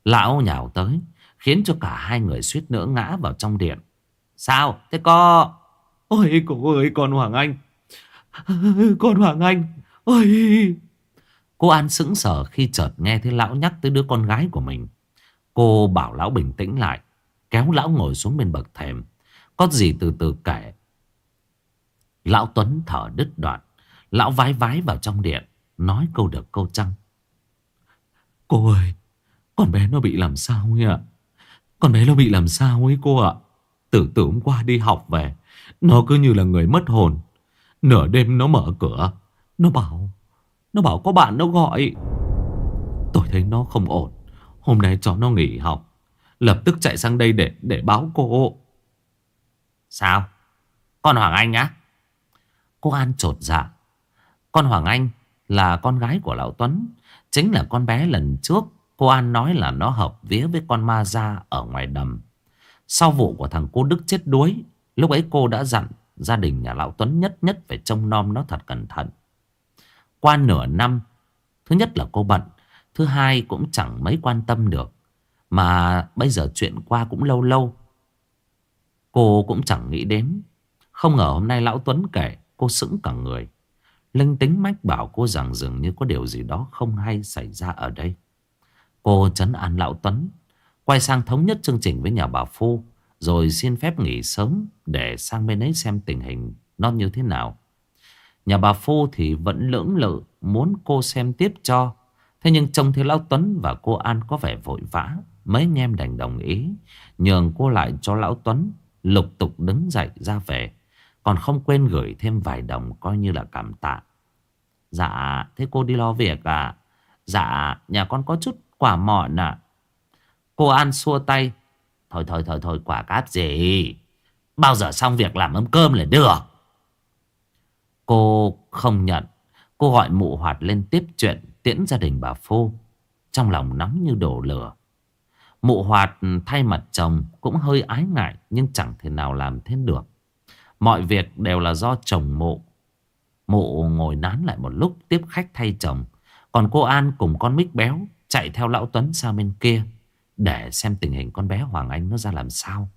Lão nhào tới, Khiến cho cả hai người suýt nữa ngã vào trong điện. Sao? Thế co Ôi, cô ơi, con Hoàng Anh. *laughs* Con Hoàng Anh, Ôi. Cô An sững sờ khi chợt nghe thấy lão nhắc tới đứa con gái của mình. Cô bảo lão bình tĩnh lại. Kéo lão ngồi xuống bên bậc thềm. Có gì từ từ kể. Lão Tuấn thở đứt đoạn. Lão vái vái vào trong điện, Nói câu được câu trăng Cô ơi, Con bé nó bị làm sao ấy ạ? Con bé nó bị làm sao ấy cô ạ? Từ từ hôm qua đi học về, Nó cứ như là người mất hồn. Nửa đêm nó mở cửa, Nó bảo Nó bảo có bạn nó gọi. Tôi thấy nó không ổn. Hôm nay cho nó nghỉ học. Lập tức chạy sang đây để để báo cô. Sao? Con Hoàng Anh á? Cô An trột dạ. Con Hoàng Anh là con gái của Lão Tuấn. Chính là con bé lần trước Cô An nói là nó hợp vía với con ma ra ở ngoài đầm. Sau vụ của thằng cô Đức chết đuối, Lúc ấy cô đã dặn gia đình nhà Lão Tuấn nhất nhất phải trông nom nó thật cẩn thận. Qua nửa năm, Thứ nhất là cô bận, Thứ hai cũng chẳng mấy quan tâm được. Mà bây giờ chuyện qua cũng lâu lâu. Cô cũng chẳng nghĩ đến. Không ngờ hôm nay Lão Tuấn kể, Cô sững cả người. Linh tính mách bảo cô rằng dường như có điều gì đó không hay xảy ra ở đây. Cô chấn an Lão Tuấn, Quay sang thống nhất chương trình với nhà bà Phu, Rồi xin phép nghỉ sớm Để sang bên ấy xem tình hình Nó như thế nào. Nhà bà Phu thì vẫn lưỡng lự, Muốn cô xem tiếp cho. Thế nhưng trông thấy Lão Tuấn và cô An có vẻ vội vã. Mấy anh em đành đồng ý. Nhường cô lại cho Lão Tuấn, Lục tục đứng dậy ra về. Còn không quên gửi thêm vài đồng Coi như là cảm tạ. Dạ thế cô đi lo việc à? Dạ nhà con có chút quả mọn à Cô An xua tay. Thôi thôi thôi thôi quả cáp gì? Bao giờ xong việc làm ấm cơm là được. Cô không nhận. Cô gọi mụ hoạt lên tiếp chuyện Tiễn gia đình bà Phô Trong lòng nóng như đổ lửa. Mụ hoạt ừ, thay mặt chồng Cũng hơi ái ngại, Nhưng chẳng thể nào làm thế được. Mọi việc đều là do chồng mụ. Mụ ngồi nán lại một lúc, Tiếp khách thay chồng. Còn cô An cùng con mít béo Chạy theo lão Tuấn sang bên kia Để xem tình hình con bé Hoàng Anh nó ra làm sao.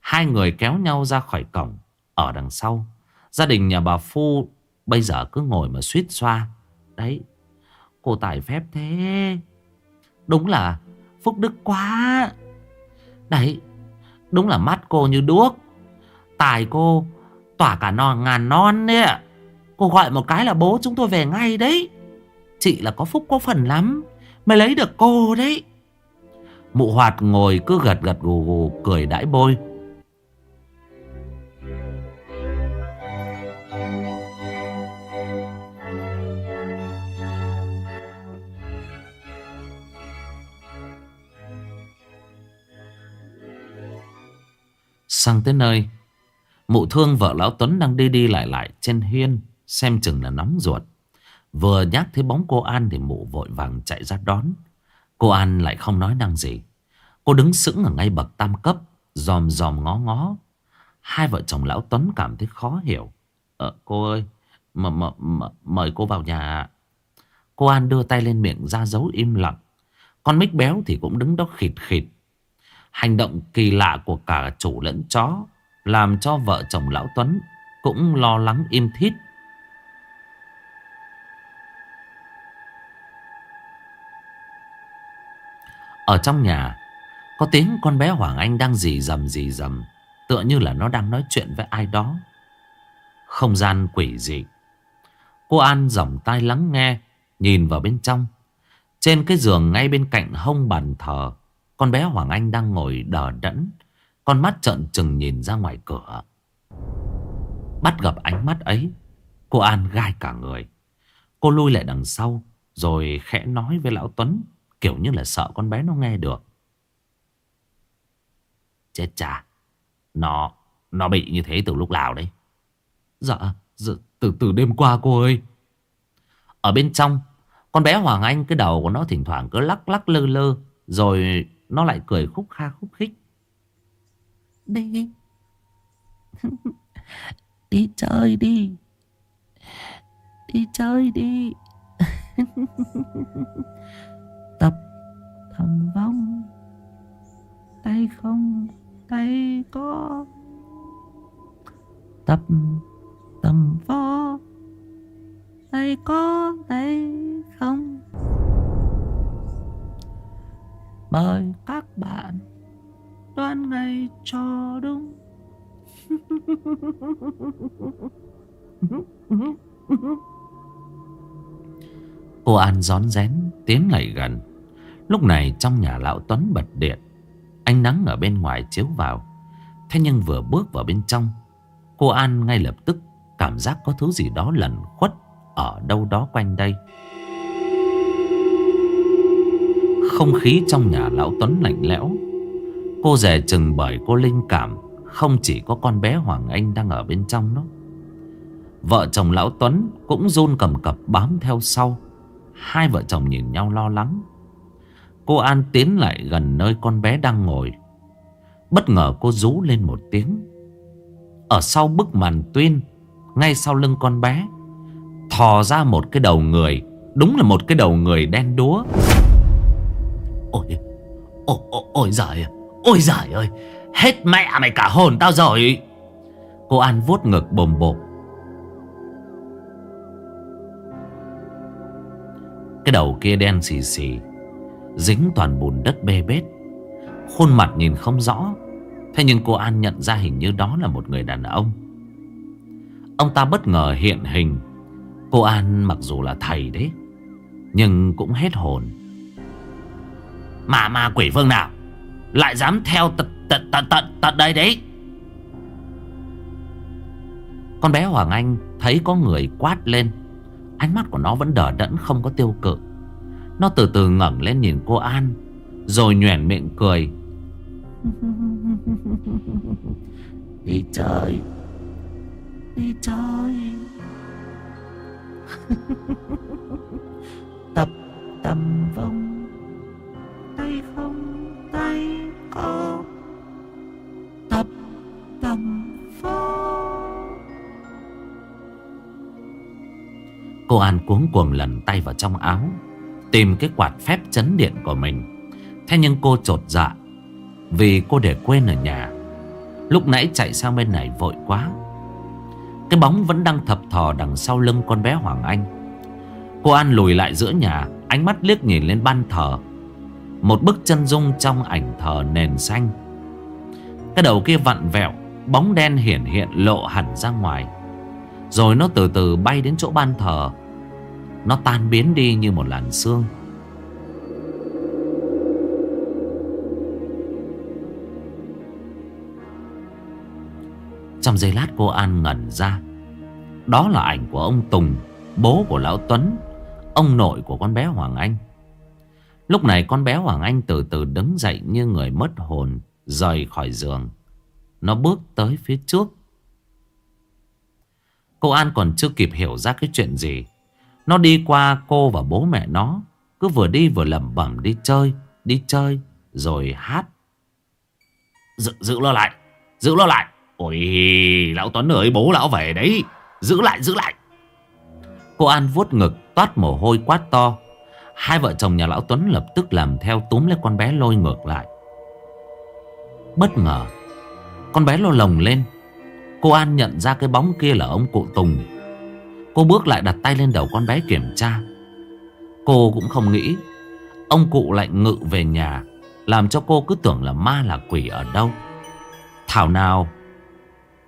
Hai người kéo nhau ra khỏi cổng, Ở đằng sau. Gia đình nhà bà Phu Bây giờ cứ ngồi mà suýt xoa. Đấy, Cô tài phép thế. Đúng là phúc đức quá. Đấy, Đúng là mắt cô như đuốc. Tài cô, Tỏa cả non ngàn non đấy ạ. Cô gọi một cái là bố chúng tôi về ngay đấy. Chị là có phúc, có phần lắm, Mới lấy được cô đấy. Mụ hoạt ngồi cứ gật gật gù gù, Cười đãi bôi. Sang tới nơi, Mụ thương vợ lão Tuấn đang đi đi lại lại trên hiên, Xem chừng là nóng ruột. Vừa nhắc thấy bóng cô An Thì mụ vội vàng chạy ra đón. Cô An lại không nói năng gì. Cô đứng sững ở ngay bậc tam cấp, Dòm dòm ngó ngó. Hai vợ chồng lão Tuấn cảm thấy khó hiểu. Ờ cô ơi m -m -m Mời cô vào nhà Cô An đưa tay lên miệng ra dấu im lặng. Con mít béo thì cũng đứng đó khịt khịt. Hành động kỳ lạ của cả chủ lẫn chó Làm cho vợ chồng lão Tuấn Cũng lo lắng im thít. Ở trong nhà, Có tiếng con bé Hoàng Anh đang dì dầm dì dầm Tựa như là nó đang nói chuyện với ai đó. Không gian quỷ dị. Cô An dòng tai lắng nghe, Nhìn vào bên trong. Trên cái giường ngay bên cạnh hông bàn thờ con bé Hoàng Anh đang ngồi đờ đẫn Con mắt trợn trừng nhìn ra ngoài cửa. Bắt gặp ánh mắt ấy Cô An gai cả người. Cô lui lại đằng sau Rồi khẽ nói với Lão Tuấn Kiểu như là sợ con bé nó nghe được. Chết cha, Nó Nó bị như thế từ lúc nào đấy? Dạ, dạ từ từ đêm qua cô ơi. Ở bên trong Con bé Hoàng Anh cái đầu của nó thỉnh thoảng cứ lắc lắc lơ lơ Rồi nó lại cười khúc kha khúc khích. Đi. *laughs* Đi chơi đi. Đi chơi đi. *laughs* Tập thầm vong. Tay không, Tay có. Tập tầm võ. Tay có, tay không. Mời. Các bạn Đoán ngày cho đúng. Cô An gión rén tiến lại gần. Lúc này trong nhà lão Tuấn bật điện. Ánh nắng ở bên ngoài chiếu vào. Thế nhưng vừa bước vào bên trong Cô An ngay lập tức Cảm giác có thứ gì đó lẩn khuất Ở đâu đó quanh đây Không khí trong nhà lão Tuấn lạnh lẽo. Cô rẻ chừng bởi cô linh cảm, Không chỉ có con bé Hoàng Anh đang ở bên trong đó. Vợ chồng lão Tuấn cũng run cầm cập bám theo sau. Hai vợ chồng nhìn nhau lo lắng. Cô An tiến lại gần nơi con bé đang ngồi. Bất ngờ cô rú lên một tiếng. Ở sau bức màn tuyên, Ngay sau lưng con bé, Thò ra một cái đầu người, Đúng là một cái đầu người đen đúa. Ôi Ôi, ôi, ôi giời Ôi giời ơi Hết mẹ mày cả hồn tao rồi. Cô An vuốt ngực bồm bộp. Cái đầu kia đen xì xì Dính toàn bùn đất bê bết. Khuôn mặt nhìn không rõ Thế nhưng cô An nhận ra hình như đó là một người đàn ông. Ông ta bất ngờ hiện hình. Cô An mặc dù là thầy đấy Nhưng cũng hết hồn. Mà ma quỷ vương nào? Lại dám theo tận tận tận tận tận đây đấy. Con bé Hoàng Anh thấy có người quát lên. Ánh mắt của nó vẫn đờ đẫn, không có tiêu cự. Nó từ từ ngẩng lên nhìn cô An, Rồi nhoẻn miệng cười. *laughs* Đi chơi. Đi chơi. *laughs* Tập tâm vong. Tập tầm Cô An cuống cuồng lần tay vào trong áo, Tìm cái quạt phép chấn điện của mình. Thế nhưng cô trột dạ Vì cô để quên ở nhà. Lúc nãy chạy sang bên này vội quá. Cái bóng vẫn đang thập thò đằng sau lưng con bé Hoàng Anh. Cô An lùi lại giữa nhà, Ánh mắt liếc nhìn lên ban thờ. Một bức chân dung trong ảnh thờ nền xanh. Cái đầu kia vặn vẹo, Bóng đen hiển hiện lộ hẳn ra ngoài. Rồi nó từ từ bay đến chỗ ban thờ. Nó tan biến đi như một làn sương. Trong giây lát cô An ngẩn ra. Đó là ảnh của ông Tùng, Bố của Lão Tuấn, Ông nội của con bé Hoàng Anh. Lúc này con bé Hoàng Anh từ từ đứng dậy như người mất hồn Rời khỏi giường. Nó bước tới phía trước. Cô An còn chưa kịp hiểu ra cái chuyện gì. Nó đi qua cô và bố mẹ nó Cứ vừa đi vừa lẩm bẩm đi chơi Đi chơi Rồi hát. Giữ, giữ nó lại Giữ nó lại. Ôi lão Tuấn ơi bố lão về đấy. Giữ lại giữ lại. Cô An vuốt ngực toát mồ hôi quát to Hai vợ chồng nhà lão Tuấn lập tức làm theo túm lấy con bé lôi ngược lại. Bất ngờ, Con bé lô lồng lên. Cô An nhận ra cái bóng kia là ông cụ Tùng. Cô bước lại đặt tay lên đầu con bé kiểm tra. Cô cũng không nghĩ, Ông cụ lại ngự về nhà, Làm cho cô cứ tưởng là ma là quỷ ở đâu. Thảo nào,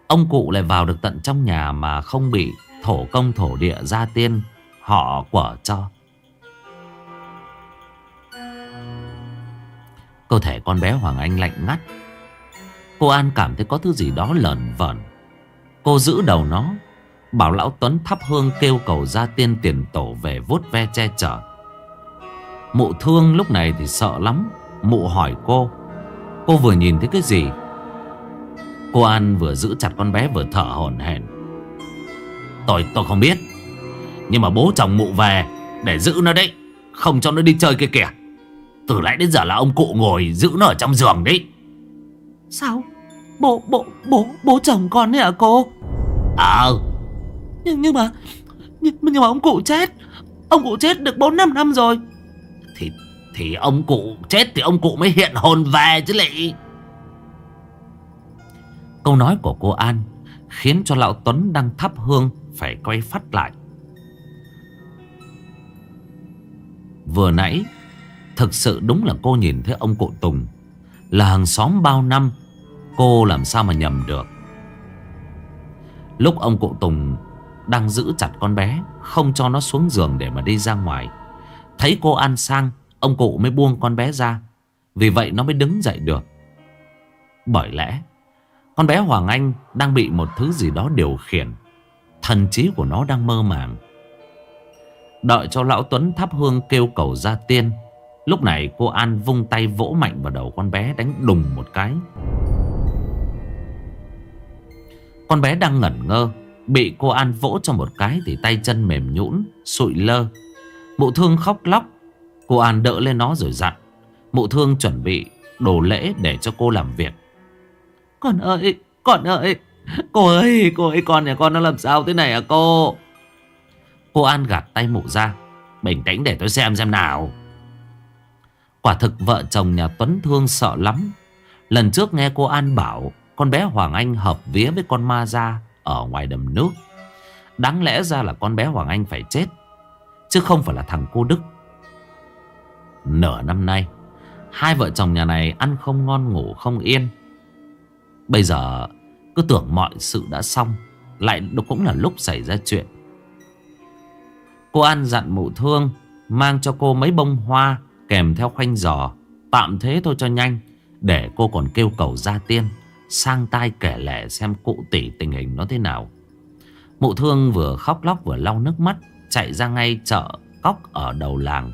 Ông cụ lại vào được tận trong nhà mà không bị thổ công thổ địa gia tiên họ quở cho. Cơ thể con bé Hoàng Anh lạnh ngắt. Cô An cảm thấy có thứ gì đó lợn vẩn. Cô giữ đầu nó, bảo Lão Tuấn thắp hương kêu cầu gia tiên tiền tổ về vuốt ve che chở. Mụ thương lúc này thì sợ lắm. Mụ hỏi cô, cô vừa nhìn thấy cái gì? Cô An vừa giữ chặt con bé vừa thở hổn hển. Tôi tôi không biết Nhưng mà bố chồng mụ về Để giữ nó đấy Không cho nó đi chơi kia kìa từ nãy đến giờ là ông cụ ngồi giữ nó ở trong giường đấy. Sao? Bố bố bố bố chồng con ấy à cô? Ờ Nhưng nhưng mà Nhưng, nhưng mà ông cụ chết. Ông cụ chết được 4 năm năm rồi. Thì thì ông cụ chết thì ông cụ mới hiện hồn về chứ lị. Câu nói của cô An Khiến cho lão Tuấn đang thắp hương Phải quay phát lại. Vừa nãy Thực sự đúng là cô nhìn thấy ông cụ Tùng. Là hàng xóm bao năm, Cô làm sao mà nhầm được? Lúc ông cụ Tùng Đang giữ chặt con bé, Không cho nó xuống giường để mà đi ra ngoài, Thấy cô ăn sang, Ông cụ mới buông con bé ra. Vì vậy nó mới đứng dậy được. Bởi lẽ, Con bé Hoàng Anh đang bị một thứ gì đó điều khiển. Thần trí của nó đang mơ màng. Đợi cho lão Tuấn thắp hương kêu cầu gia tiên Lúc này cô An vung tay vỗ mạnh vào đầu con bé đánh đùng một cái. Con bé đang ngẩn ngơ, Bị cô An vỗ cho một cái thì tay chân mềm nhũn, sụi lơ. Mụ thương khóc lóc. Cô An đỡ lên nó rồi dặn, Mụ thương chuẩn bị đồ lễ để cho cô làm việc. Con ơi Con ơi, Cô ơi Cô ơi, con nhà con nó làm sao thế này à cô? Cô An gạt tay mụ ra, Bình tĩnh để tôi xem xem nào. Quả thực vợ chồng nhà Tuấn Thương sợ lắm. Lần trước nghe cô An bảo, Con bé Hoàng Anh hợp vía với con ma ra Ở ngoài đầm nước. Đáng lẽ ra là con bé Hoàng Anh phải chết, Chứ không phải là thằng cô Đức. Nửa năm nay, Hai vợ chồng nhà này ăn không ngon, ngủ không yên. Bây giờ cứ tưởng mọi sự đã xong, Lại cũng là lúc xảy ra chuyện. Cô An dặn mụ thương, Mang cho cô mấy bông hoa Kèm theo khoanh giò, Tạm thế thôi cho nhanh, Để cô còn kêu cầu gia tiên, Sang tai kể lẻ xem cụ tỷ tình hình nó thế nào. Mụ thương vừa khóc lóc vừa lau nước mắt, Chạy ra ngay chợ cóc ở đầu làng.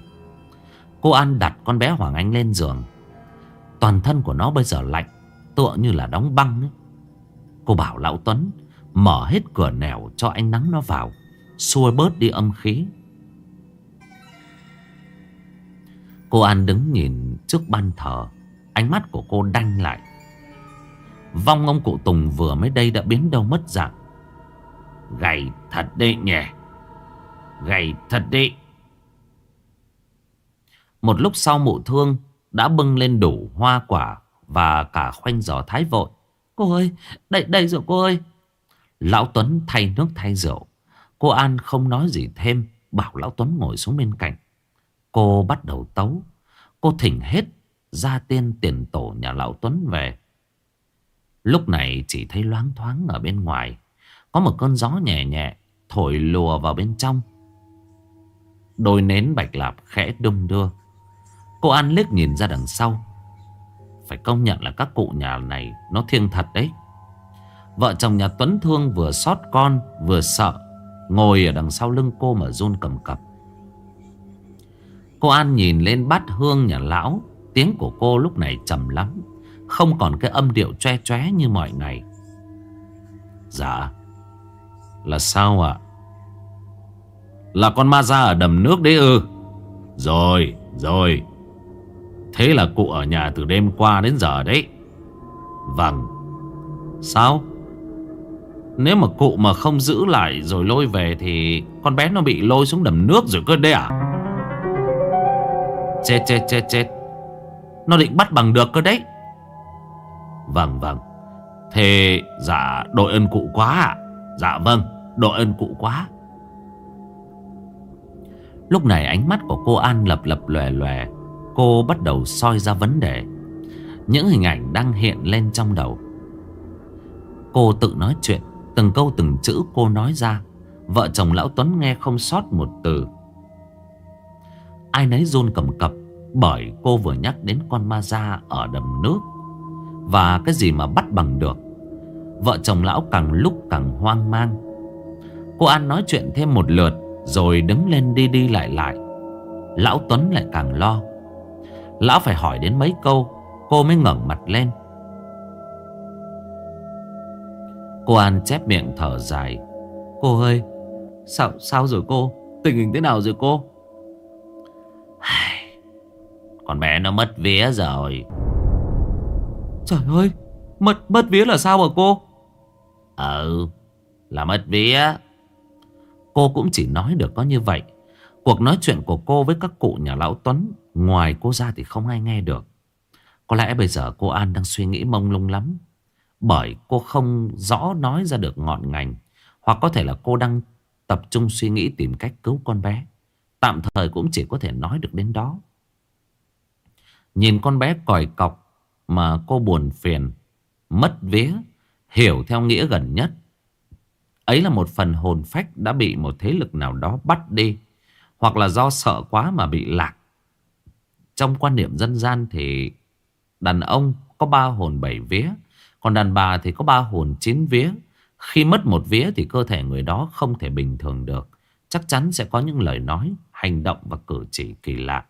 Cô An đặt con bé Hoàng Anh lên giường. Toàn thân của nó bây giờ lạnh, Tựa như là đóng băng ấy. Cô bảo Lão Tuấn, Mở hết cửa nẻo cho ánh nắng nó vào Xua bớt đi âm khí. Cô An đứng nhìn trước ban thờ Ánh mắt của cô đanh lại. Vong ông cụ Tùng vừa mới đây đã biến đâu mất dạng. Gầy thật đấy nhỉ? Gầy thật đấy. Một lúc sau mụ thương Đã bưng lên đủ hoa quả Và cả khoanh giò thái vội. Cô ơi đây, đây rồi cô ơi. Lão Tuấn thay nước thay rượu. Cô An không nói gì thêm Bảo Lão Tuấn ngồi xuống bên cạnh. Cô bắt đầu tấu. Cô thỉnh hết ra tiên tiền tổ nhà Lão Tuấn về. Lúc này chỉ thấy loáng thoáng ở bên ngoài, Có một cơn gió nhẹ nhẹ Thổi lùa vào bên trong. Đôi nến bạch lạp khẽ đung đưa. Cô An liếc nhìn ra đằng sau. Phải công nhận là các cụ nhà này Nó thiêng thật đấy. Vợ chồng nhà Tuấn Thương vừa xót con, Vừa sợ, Ngồi ở đằng sau lưng cô mà run cầm cập. Cô An nhìn lên bát hương nhà lão. Tiếng của cô lúc này trầm lắm. Không còn cái âm điệu tre tre như mọi ngày. Dạ. Là sao ạ? Là con ma ra ở đầm nước đấy ư? Rồi Rồi. Thế là cụ ở nhà từ đêm qua đến giờ đấy. Vâng. Sao? Nếu mà cụ mà không giữ lại rồi lôi về Thì con bé nó bị lôi xuống đầm nước rồi cơ đấy à? Chết chết chết chết. Nó định bắt bằng được cơ đấy. Vâng vâng. Thế dạ đội ơn cụ quá ạ. Dạ vâng đội ơn cụ quá. Lúc này ánh mắt của cô An lập lập lòe lòe. Cô bắt đầu soi ra vấn đề. Những hình ảnh đang hiện lên trong đầu. Cô tự nói chuyện. Từng câu từng chữ cô nói ra. Vợ chồng Lão Tuấn nghe không sót một từ. Ai nấy run cầm cập Bởi cô vừa nhắc đến con ma da ở đầm nước. Và cái gì mà bắt bằng được? Vợ chồng lão càng lúc càng hoang mang. Cô An nói chuyện thêm một lượt Rồi đứng lên đi đi lại lại. Lão Tuấn lại càng lo. Lão phải hỏi đến mấy câu, Cô mới ngẩng mặt lên. Cô An chép miệng thở dài. Cô ơi, Sao sao rồi cô? Tình hình thế nào rồi cô? Con bé nó mất vía rồi. Trời ơi Mất mất vía là sao hả cô? Ừ Là mất vía. Cô cũng chỉ nói được có như vậy. Cuộc nói chuyện của cô với các cụ nhà lão Tuấn Ngoài cô ra thì không ai nghe được. Có lẽ bây giờ cô An đang suy nghĩ mông lung lắm Bởi cô không rõ nói ra được ngọn ngành Hoặc có thể là cô đang tập trung suy nghĩ tìm cách cứu con bé Tạm thời cũng chỉ có thể nói được đến đó. Nhìn con bé còi cọc Mà cô buồn phiền Mất vía Hiểu theo nghĩa gần nhất. Ấy là một phần hồn phách đã bị một thế lực nào đó bắt đi Hoặc là do sợ quá mà bị lạc. Trong quan niệm dân gian thì Đàn ông có ba hồn bảy vía Còn đàn bà thì có ba hồn chín vía. Khi mất một vía thì cơ thể người đó không thể bình thường được. Chắc chắn sẽ có những lời nói, hành động và cử chỉ kỳ lạ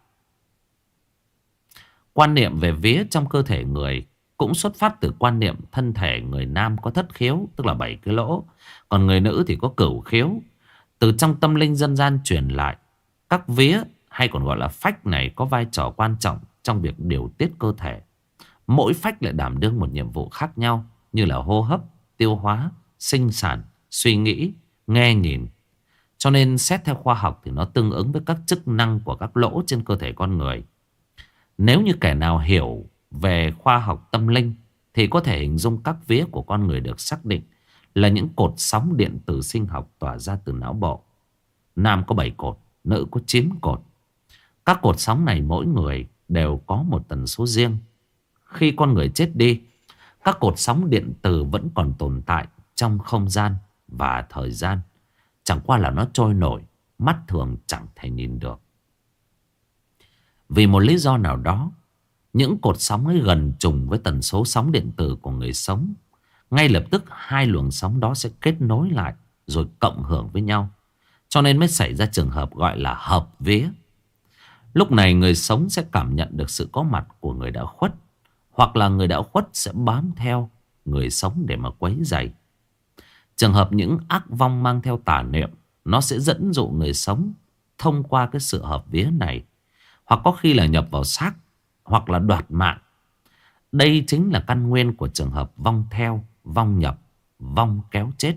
Quan niệm về vía trong cơ thể người cũng xuất phát từ quan niệm thân thể người nam có thất khiếu, tức là bảy cái lỗ. Còn người nữ thì có cửu khiếu. Từ trong tâm linh dân gian truyền lại, các vía hay còn gọi là phách này có vai trò quan trọng trong việc điều tiết cơ thể. Mỗi phách lại đảm đương một nhiệm vụ khác nhau như là hô hấp, tiêu hóa, sinh sản, suy nghĩ, nghe nhìn. Cho nên xét theo khoa học thì nó tương ứng với các chức năng của các lỗ trên cơ thể con người. Nếu như kẻ nào hiểu về khoa học tâm linh thì có thể hình dung các vía của con người được xác định là những cột sóng điện tử sinh học tỏa ra từ não bộ. Nam có 7 cột, nữ có 9 cột. Các cột sóng này mỗi người đều có một tần số riêng. Khi con người chết đi, các cột sóng điện tử vẫn còn tồn tại trong không gian và thời gian. Chẳng qua là nó trôi nổi, mắt thường chẳng thể nhìn được. Vì một lý do nào đó, những cột sóng ấy gần trùng với tần số sóng điện tử của người sống. Ngay lập tức hai luồng sóng đó sẽ kết nối lại rồi cộng hưởng với nhau. Cho nên mới xảy ra trường hợp gọi là hợp vía. Lúc này người sống sẽ cảm nhận được sự có mặt của người đã khuất. Hoặc là người đã khuất sẽ bám theo người sống để mà quấy dày. Trường hợp những ác vong mang theo tà niệm nó sẽ dẫn dụ người sống thông qua cái sự hợp vía này. Hoặc có khi là nhập vào xác hoặc là đoạt mạng. Đây chính là căn nguyên của trường hợp vong theo, vong nhập, vong kéo chết.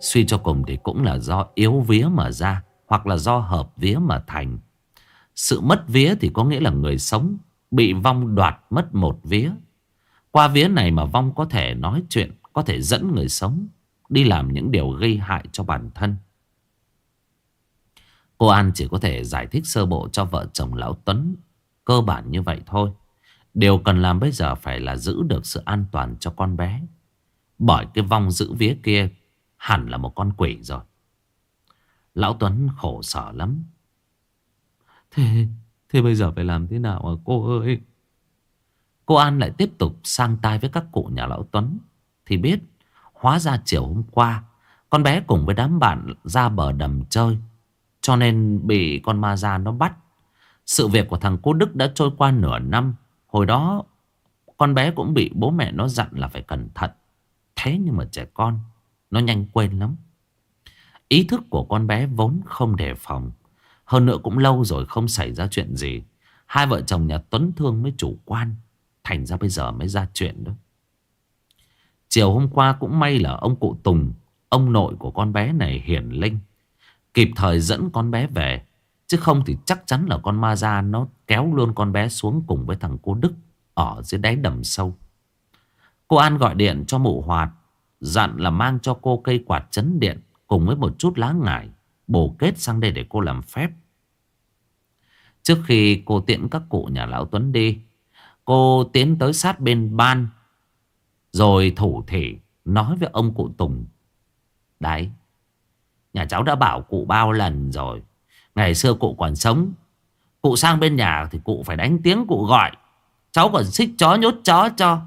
Suy cho cùng thì cũng là do yếu vía mà ra Hoặc là do hợp vía mà thành Sự mất vía thì có nghĩa là người sống Bị vong đoạt mất một vía qua vía này mà vong có thể nói chuyện, Có thể dẫn người sống, Đi làm những điều gây hại cho bản thân. Cô An chỉ có thể giải thích sơ bộ cho vợ chồng Lão Tuấn Cơ bản như vậy thôi. Điều cần làm bây giờ phải là giữ được sự an toàn cho con bé. Bởi cái vong giữ vía kia Hẳn là một con quỷ rồi. Lão Tuấn khổ sở lắm. Thế Thế bây giờ phải làm thế nào à cô ơi? Cô An lại tiếp tục sang tai với các cụ nhà Lão Tuấn. Thì biết, Hóa ra chiều hôm qua, Con bé cùng với đám bạn ra bờ đầm chơi, Cho nên bị con ma ra nó bắt. Sự việc của thằng cô Đức đã trôi qua nửa năm. Hồi đó, Con bé cũng bị bố mẹ nó dặn là phải cẩn thận. Thế nhưng mà trẻ con, nó nhanh quên lắm. Ý thức của con bé vốn không đề phòng. Hơn nữa cũng lâu rồi không xảy ra chuyện gì. Hai vợ chồng nhà Tuấn Thương mới chủ quan. Thành ra bây giờ mới ra chuyện đó. Chiều hôm qua cũng may là ông cụ Tùng, Ông nội của con bé này hiển linh, Kịp thời dẫn con bé về, Chứ không thì chắc chắn là con ma ra Nó kéo luôn con bé xuống cùng với thằng cô Đức Ở dưới đáy đầm sâu. Cô An gọi điện cho mụ hoạt, Dặn là mang cho cô cây quạt chấn điện Cùng với một chút lá ngải Bổ kết sang đây để cô làm phép. Trước khi cô tiễn các cụ nhà lão Tuấn đi Cô tiến tới sát bên ban, Rồi thủ thể Nói với ông cụ Tùng, Đấy, Nhà cháu đã bảo cụ bao lần rồi, Ngày xưa cụ còn sống, Cụ sang bên nhà thì cụ phải đánh tiếng cụ gọi, Cháu còn xích chó nhốt chó cho,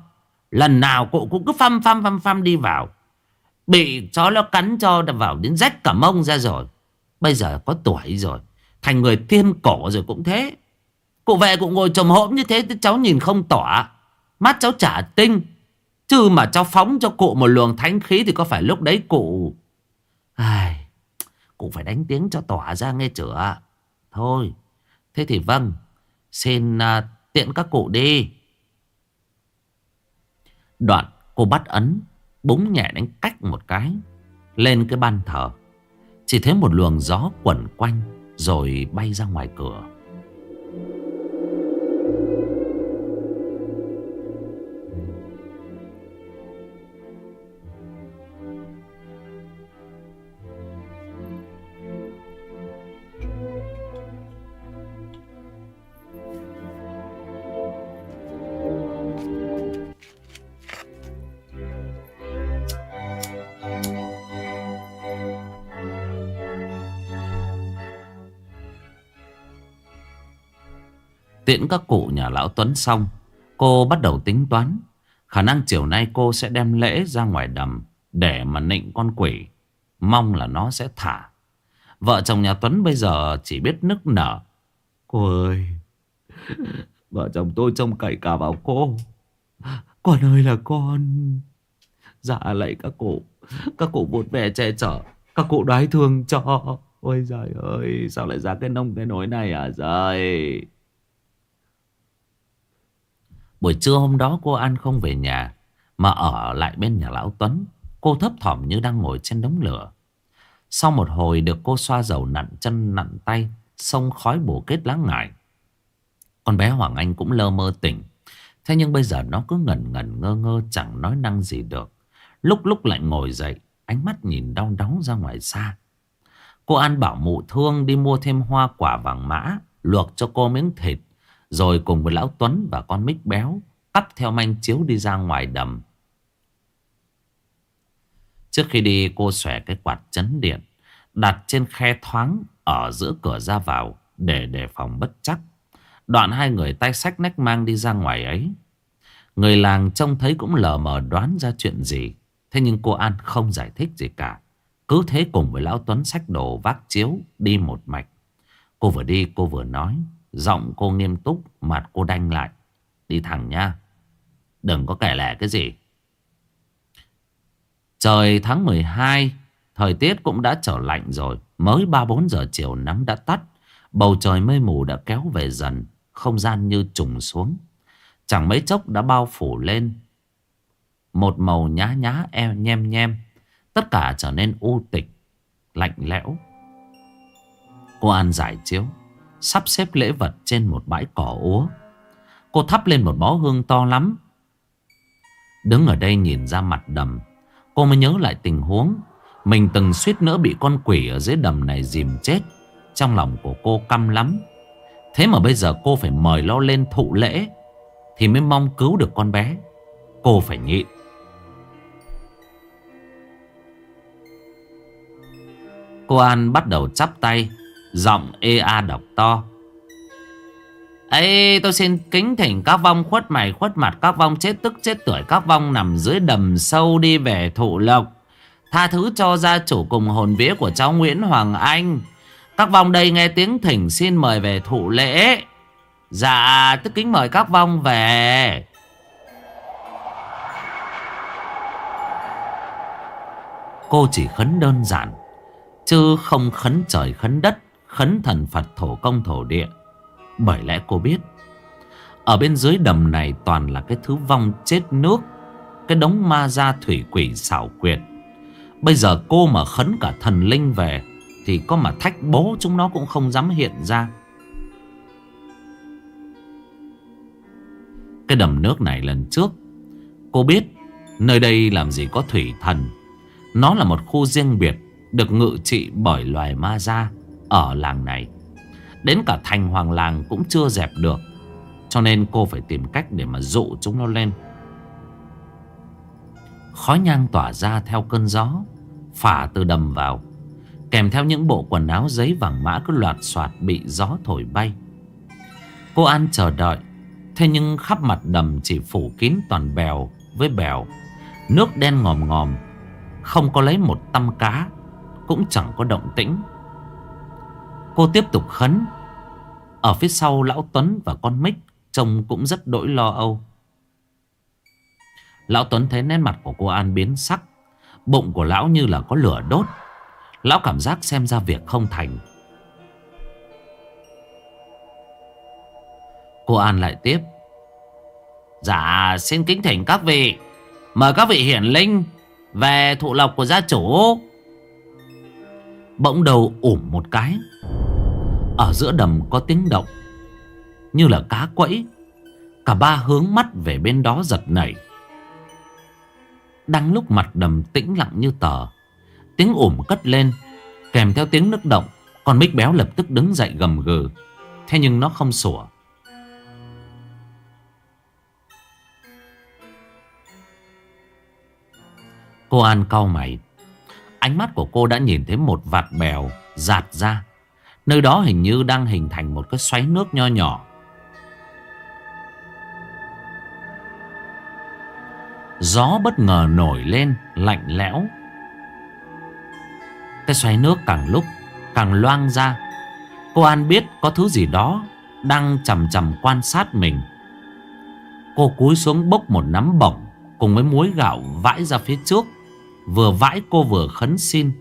Lần nào cụ cũng cứ phăm phăm phăm phăm đi vào, Bị chó nó cắn cho đập vào đến rách cả mông ra rồi, Bây giờ có tuổi rồi, Thành người tiên cổ rồi cũng thế. Cụ về cụ ngồi trồm hỗn như thế Cháu nhìn không tỏa Mắt cháu trả tinh. Chứ mà cháu phóng cho cụ một luồng thánh khí Thì có phải lúc đấy cụ Ai, Cụ phải đánh tiếng cho tỏa ra nghe chữa Thôi Thế thì vâng Xin uh, tiện các cụ đi. Đoạn cô bắt ấn Búng nhẹ đánh cách một cái Lên cái ban thờ. Chỉ thấy một luồng gió quẩn quanh Rồi bay ra ngoài cửa. thank you Tiễn các cụ nhà lão Tuấn xong, Cô bắt đầu tính toán. Khả năng chiều nay cô sẽ đem lễ ra ngoài đầm Để mà nịnh con quỷ. Mong là nó sẽ thả. Vợ chồng nhà Tuấn bây giờ chỉ biết nức nở. Cô ơi, *laughs* Vợ chồng tôi trông cậy cả vào cô. Con ơi là con. Dạ lại các cụ. Các cụ vụt về che chở. Các cụ đoái thương cho. Ôi trời ơi, Sao lại ra cái nông cái nỗi này à? Giời. Buổi trưa hôm đó cô An không về nhà, Mà ở lại bên nhà lão Tuấn. Cô thấp thỏm như đang ngồi trên đống lửa. Sau một hồi được cô xoa dầu nặn chân nặn tay, Xông khói bổ kết lá ngải. Con bé Hoàng Anh cũng lơ mơ tỉnh. Thế nhưng bây giờ nó cứ ngẩn ngẩn ngơ ngơ, chẳng nói năng gì được. Lúc lúc lại ngồi dậy, Ánh mắt nhìn đau đớn ra ngoài xa. Cô An bảo mụ thương đi mua thêm hoa quả vàng mã, Luộc cho cô miếng thịt rồi cùng với Lão Tuấn và con mít béo Cắp theo manh chiếu đi ra ngoài đầm. Trước khi đi, cô xòe cái quạt chấn điện, Đặt trên khe thoáng Ở giữa cửa ra vào Để đề phòng bất chắc. Đoạn hai người tay sách nách mang đi ra ngoài ấy. Người làng trông thấy cũng lờ mờ đoán ra chuyện gì. Thế nhưng cô An không giải thích gì cả. Cứ thế cùng với Lão Tuấn sách đồ vác chiếu Đi một mạch. Cô vừa đi, cô vừa nói. Giọng cô nghiêm túc, Mặt cô đanh lại. Đi thẳng nha Đừng có kể lẻ cái gì. Trời tháng 12 Thời tiết cũng đã trở lạnh rồi. Mới 3-4 giờ chiều nắng đã tắt. Bầu trời mây mù đã kéo về dần, Không gian như trùng xuống. Chẳng mấy chốc đã bao phủ lên. Một màu nhá nhá eo nhem nhem. Tất cả trở nên u tịch, Lạnh lẽo. Cô An giải chiếu. Sắp xếp lễ vật trên một bãi cỏ úa. Cô thắp lên một bó hương to lắm. Đứng ở đây nhìn ra mặt đầm, Cô mới nhớ lại tình huống. Mình từng suýt nữa bị con quỷ ở dưới đầm này dìm chết. Trong lòng của cô căm lắm. Thế mà bây giờ cô phải mời lo lên thụ lễ, Thì mới mong cứu được con bé. Cô phải nhịn. Cô An bắt đầu chắp tay. Giọng ê a đọc to. Ê, tôi xin kính thỉnh các vong khuất mày khuất mặt, Các vong chết tức chết tuổi, Các vong nằm dưới đầm sâu đi về thụ lộc. Tha thứ cho gia chủ cùng hồn vía của cháu Nguyễn Hoàng Anh. Các vong đây nghe tiếng thỉnh xin mời về thụ lễ. Dạ tức kính mời các vong về. Cô chỉ khấn đơn giản, Chứ không khấn trời khấn đất. Khấn thần Phật thổ công thổ địa. Bởi lẽ cô biết, Ở bên dưới đầm này toàn là cái thứ vong chết nước, Cái đống ma gia thủy quỷ xảo quyệt. Bây giờ cô mà khấn cả thần linh về, Thì có mà thách bố chúng nó cũng không dám hiện ra. Cái đầm nước này lần trước, Cô biết Nơi đây làm gì có thủy thần. Nó là một khu riêng biệt, Được ngự trị bởi loài ma gia ở làng này. Đến cả thành hoàng làng cũng chưa dẹp được, Cho nên cô phải tìm cách để mà dụ chúng nó lên. Khói nhang tỏa ra theo cơn gió, Phả từ đầm vào, Kèm theo những bộ quần áo giấy vàng mã cứ loạt soạt bị gió thổi bay. Cô An chờ đợi, Thế nhưng khắp mặt đầm chỉ phủ kín toàn bèo với bèo, Nước đen ngòm ngòm, Không có lấy một tăm cá, Cũng chẳng có động tĩnh. Cô tiếp tục khấn. Ở phía sau, Lão Tuấn và con Mích Trông cũng rất đỗi lo âu. Lão Tuấn thấy nét mặt của cô An biến sắc. Bụng của lão như là có lửa đốt. Lão cảm giác xem ra việc không thành. Cô An lại tiếp. Dạ xin kính thỉnh các vị. Mời các vị hiển linh Về thụ lộc của gia chủ. Bỗng đầu ủm một cái. Ở giữa đầm có tiếng động, Như là cá quẫy. Cả ba hướng mắt về bên đó giật nảy. Đang lúc mặt đầm tĩnh lặng như tờ, Tiếng ủm cất lên, Kèm theo tiếng nước động, Con mít béo lập tức đứng dậy gầm gừ. Thế nhưng nó không sủa. Cô An cau mày. Ánh mắt của cô đã nhìn thấy một vạt bèo Giạt ra. Nơi đó hình như đang hình thành một cái xoáy nước nho nhỏ. Gió bất ngờ nổi lên, Lạnh lẽo. Cái xoáy nước càng lúc Càng loang ra. Cô An biết có thứ gì đó Đang chầm chầm quan sát mình. Cô cúi xuống bốc một nắm bỏng Cùng với muối gạo vãi ra phía trước, Vừa vãi cô vừa khấn xin.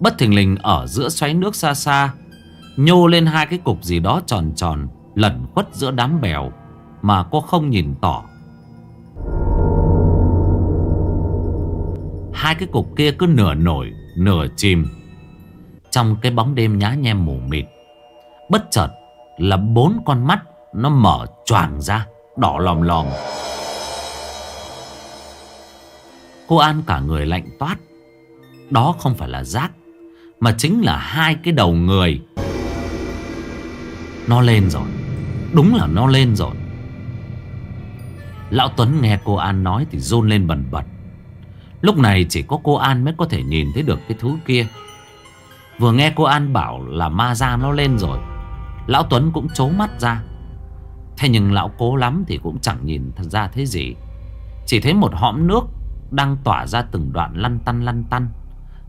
Bất thình lình ở giữa xoáy nước xa xa, Nhô lên hai cái cục gì đó tròn tròn, Lẩn khuất giữa đám bèo Mà cô không nhìn tỏ. Hai cái cục kia cứ nửa nổi, Nửa chìm Trong cái bóng đêm nhá nhem mù mịt. Bất chợt là bốn con mắt Nó mở choàng ra, Đỏ lòm lòm. Cô An cả người lạnh toát. Đó không phải là rác mà chính là hai cái đầu người. Nó lên rồi. Đúng là nó lên rồi. Lão Tuấn nghe cô An nói Thì rôn lên bần bật. Lúc này chỉ có cô An mới có thể nhìn thấy được cái thứ kia. Vừa nghe cô An bảo là ma ra nó lên rồi, Lão Tuấn cũng trố mắt ra. Thế nhưng lão cố lắm thì cũng chẳng nhìn thật ra thấy gì. Chỉ thấy một hõm nước Đang tỏa ra từng đoạn lăn tăn lăn tăn.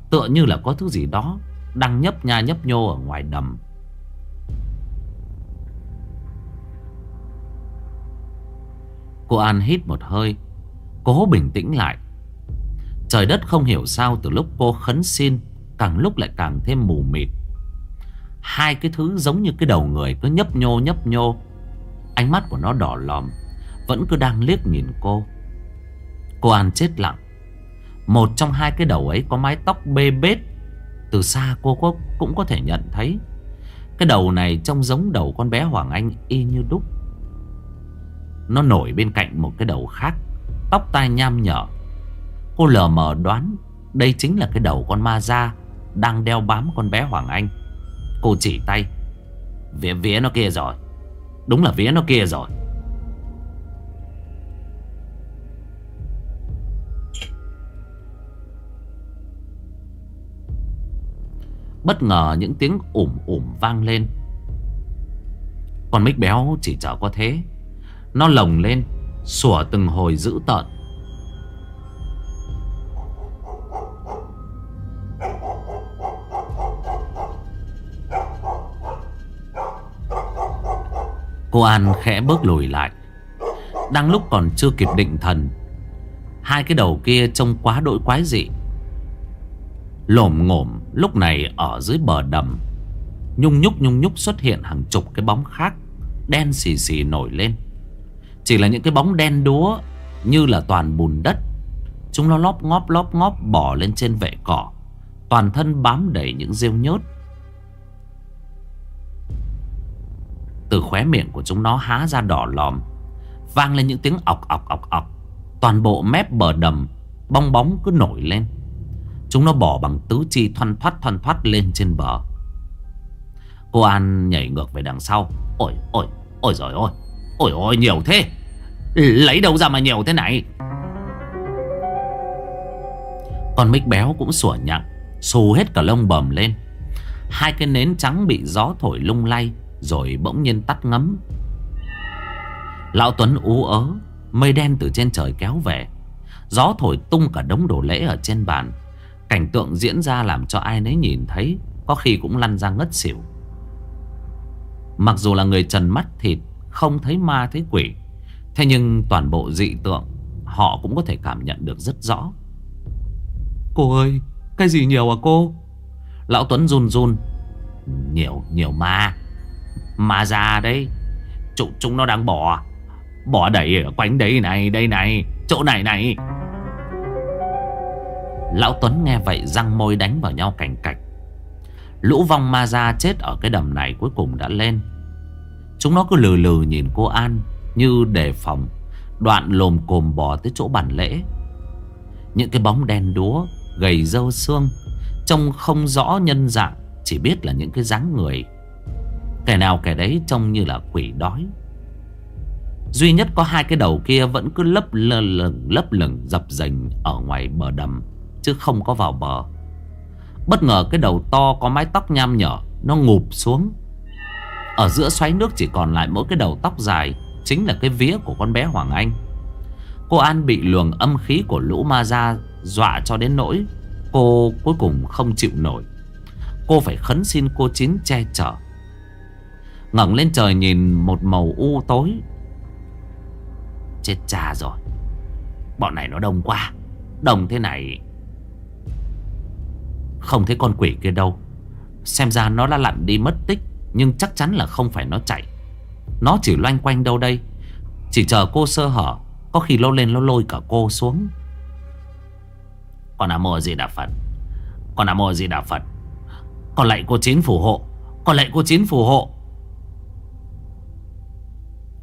Tựa như là có thứ gì đó Đang nhấp nha nhấp nhô ở ngoài đầm. Cô An hít một hơi, Cố bình tĩnh lại. Trời đất không hiểu sao từ lúc cô khấn xin, Càng lúc lại càng thêm mù mịt. Hai cái thứ giống như cái đầu người cứ nhấp nhô nhấp nhô. Ánh mắt của nó đỏ lòm, Vẫn cứ đang liếc nhìn cô. Cô An chết lặng. Một trong hai cái đầu ấy có mái tóc bê bết. Từ xa cô có, cũng có thể nhận thấy. Cái đầu này trông giống đầu con bé Hoàng Anh y như đúc. Nó nổi bên cạnh một cái đầu khác Tóc tai nham nhở. Cô lờ mờ đoán Đây chính là cái đầu con ma da Đang đeo bám con bé Hoàng Anh. Cô chỉ tay Vía vía nó kia rồi. Đúng là vía nó kia rồi. Bất ngờ những tiếng ủm ủm vang lên. Con mít béo chỉ chở có thế. Nó lồng lên, Sủa từng hồi dữ tợn. Cô An khẽ bước lùi lại. Đang lúc còn chưa kịp định thần, Hai cái đầu kia trông quá đội quái dị. Lổm ngổm lúc này ở dưới bờ đầm. Nhung nhúc nhung nhúc xuất hiện hàng chục cái bóng khác, Đen xì xì nổi lên. Chỉ là những cái bóng đen đúa, Như là toàn bùn đất. Chúng nó lóp ngóp lóp ngóp, bỏ lên trên vệ cỏ. Toàn thân bám đầy những rêu nhớt. Từ khóe miệng của chúng nó há ra đỏ lòm. Vang lên những tiếng ọc ọc ọc ọc. Toàn bộ mép bờ đầm, Bong bóng cứ nổi lên. Chúng nó bỏ bằng tứ chi thoăn thoát thoăn thoát lên trên bờ. Cô An nhảy ngược về đằng sau. Ôi ôi ôi rồi ôi Ôi ôi, nhiều thế. Lấy đâu ra mà nhiều thế này? Con mít béo cũng sủa nhặng, Xù hết cả lông bầm lên. Hai cái nến trắng bị gió thổi lung lay, rồi bỗng nhiên tắt ngấm. Lão Tuấn ú ớ, Mây đen từ trên trời kéo về. Gió thổi tung cả đống đồ lễ ở trên bàn. Cảnh tượng diễn ra làm cho ai nấy nhìn thấy Có khi cũng lăn ra ngất xỉu. Mặc dù là người trần mắt thịt Không thấy ma thấy quỷ Thế nhưng toàn bộ dị tượng Họ cũng có thể cảm nhận được rất rõ. Cô ơi Cái gì nhiều à cô? Lão Tuấn run run. Nhiều nhiều ma. Mà già đấy. Chúng, chúng nó đang bỏ. Bỏ đẩy ở quanh đây này Đây này Chỗ này này Lão Tuấn nghe vậy răng môi đánh vào nhau cảnh cạch. Lũ vong ma ra chết ở cái đầm này cuối cùng đã lên. Chúng nó cứ lừ lừ nhìn cô An Như đề phòng, Đoạn lồm cồm bò tới chỗ bản lễ. Những cái bóng đen đúa, Gầy dâu xương, Trông không rõ nhân dạng, Chỉ biết là những cái dáng người. Kẻ nào kẻ đấy trông như là quỷ đói. Duy nhất có hai cái đầu kia vẫn cứ lấp lửng lấp lửng, dập dềnh ở ngoài bờ đầm. Chứ không có vào bờ. Bất ngờ cái đầu to có mái tóc nham nhở, Nó ngụp xuống. Ở giữa xoáy nước chỉ còn lại mỗi cái đầu tóc dài, Chính là cái vía của con bé Hoàng Anh. Cô An bị luồng âm khí của lũ ma ra Dọa cho đến nỗi Cô cuối cùng không chịu nổi. Cô phải khấn xin cô Chín che chở. Ngẩng lên trời nhìn một màu u tối. Chết cha rồi, Bọn này nó đông quá, Đông thế này không thấy con quỷ kia đâu. Xem ra nó đã lặn đi mất tích, Nhưng chắc chắn là không phải nó chạy. Nó chỉ loanh quanh đâu đây. Chỉ chờ cô sơ hở, Có khi lô lên nó lôi cả cô xuống. Con Nam Mô gì Đà Phật. Con Nam Mô gì Đà Phật. Con lạy cô chín phù hộ. Con lạy cô chín phù hộ.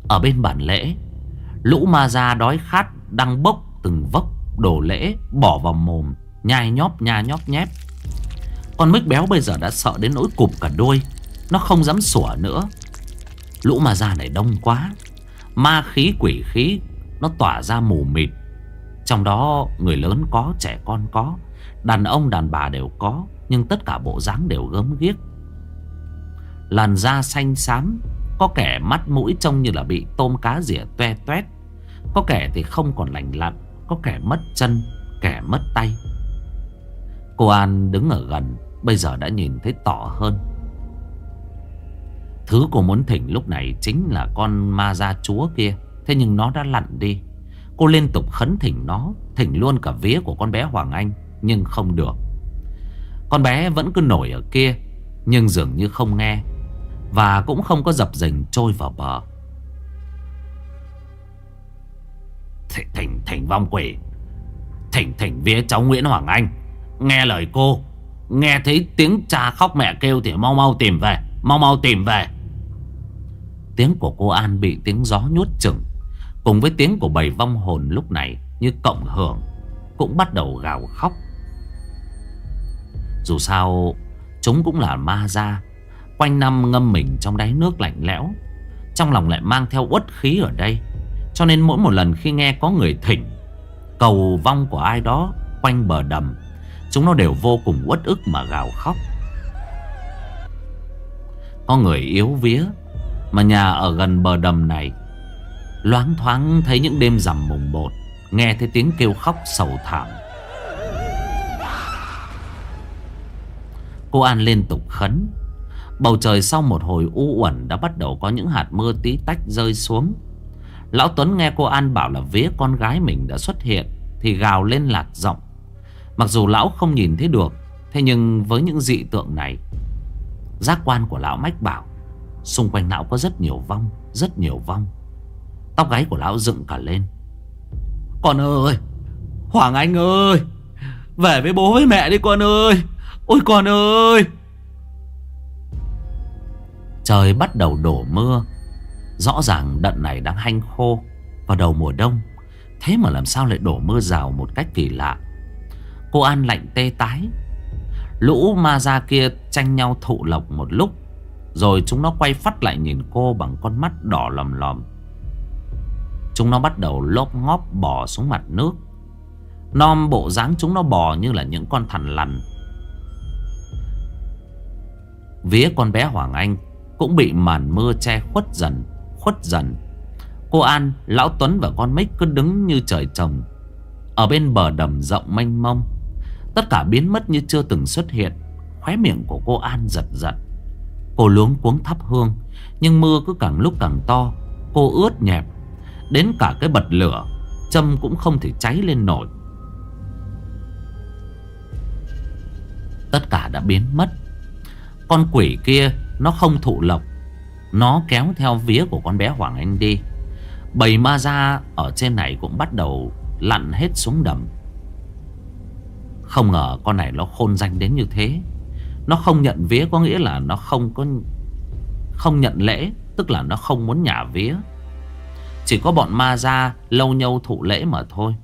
Ở bên bản lễ, Lũ ma gia đói khát Đang bốc từng vốc đồ lễ Bỏ vào mồm, Nhai nhóp, nha nhóp nhép. Con mít béo bây giờ đã sợ đến nỗi cụp cả đuôi. Nó không dám sủa nữa. Lũ ma ra này đông quá. Ma khí, quỷ khí, Nó tỏa ra mù mịt. Trong đó, người lớn có, trẻ con có. Đàn ông, đàn bà đều có, Nhưng tất cả bộ dáng đều gớm ghiếc. Làn da xanh xám, Có kẻ mắt mũi trông như là bị tôm cá rỉa toe toét. Có kẻ thì không còn lành lặn, Có kẻ mất chân, Kẻ mất tay. Cô An đứng ở gần Bây giờ đã nhìn thấy tỏ hơn. Thứ cô muốn thỉnh lúc này Chính là con ma gia chúa kia. Thế nhưng nó đã lặn đi. Cô liên tục khấn thỉnh nó Thỉnh luôn cả vía của con bé Hoàng Anh Nhưng không được. Con bé vẫn cứ nổi ở kia Nhưng dường như không nghe Và cũng không có dập dềnh trôi vào bờ. Thỉnh, thỉnh, thỉnh vong quỷ. Thỉnh thỉnh vía cháu Nguyễn Hoàng Anh. Nghe lời cô. Nghe thấy tiếng cha khóc mẹ kêu Thì mau mau tìm về, Mau mau tìm về. Tiếng của cô An bị tiếng gió nhốt chừng Cùng với tiếng của bầy vong hồn lúc này Như cộng hưởng, Cũng bắt đầu gào khóc. Dù sao, Chúng cũng là ma da. Quanh năm ngâm mình trong đáy nước lạnh lẽo, Trong lòng lại mang theo uất khí ở đây. Cho nên mỗi một lần khi nghe có người thỉnh, Cầu vong của ai đó Quanh bờ đầm Chúng nó đều vô cùng uất ức mà gào khóc. Có người yếu vía, Mà nhà ở gần bờ đầm này, Loáng thoáng thấy những đêm rằm mùng một, Nghe thấy tiếng kêu khóc sầu thảm. Cô An liên tục khấn, Bầu trời sau một hồi u uẩn Đã bắt đầu có những hạt mưa tí tách rơi xuống. Lão Tuấn nghe cô An bảo là vía con gái mình đã xuất hiện, Thì gào lên lạc giọng. Mặc dù lão không nhìn thấy được, Thế nhưng với những dị tượng này, Giác quan của lão mách bảo, Xung quanh lão có rất nhiều vong, Rất nhiều vong. Tóc gáy của lão dựng cả lên. Con ơi! Hoàng Anh ơi! Về với bố với mẹ đi con ơi! Ôi con ơi! Trời bắt đầu đổ mưa. Rõ ràng đận này đang hanh khô Vào đầu mùa đông. Thế mà làm sao lại đổ mưa rào một cách kỳ lạ? Cô An lạnh tê tái. Lũ ma ra kia tranh nhau thụ lộc một lúc Rồi chúng nó quay phát lại nhìn cô bằng con mắt đỏ lòm lòm. Chúng nó bắt đầu lốp ngóp bò xuống mặt nước. Nom bộ dáng chúng nó bò như là những con thằn lằn. Vía con bé Hoàng Anh Cũng bị màn mưa che khuất dần Khuất dần. Cô An, Lão Tuấn và con Mích cứ đứng như trời trồng Ở bên bờ đầm rộng mênh mông. Tất cả biến mất như chưa từng xuất hiện. Khóe miệng của cô An giật giật. Cô luống cuống thắp hương, Nhưng mưa cứ càng lúc càng to. Cô ướt nhẹp. Đến cả cái bật lửa, Châm cũng không thể cháy lên nổi. Tất cả đã biến mất. Con quỷ kia, Nó không thụ lộc. Nó kéo theo vía của con bé Hoàng Anh đi. Bầy ma ra ở trên này cũng bắt đầu lặn hết xuống đầm. Không ngờ con này nó khôn danh đến như thế. Nó không nhận vía có nghĩa là nó không có, Không nhận lễ, Tức là nó không muốn nhả vía. Chỉ có bọn ma ra lâu nhâu thụ lễ mà thôi.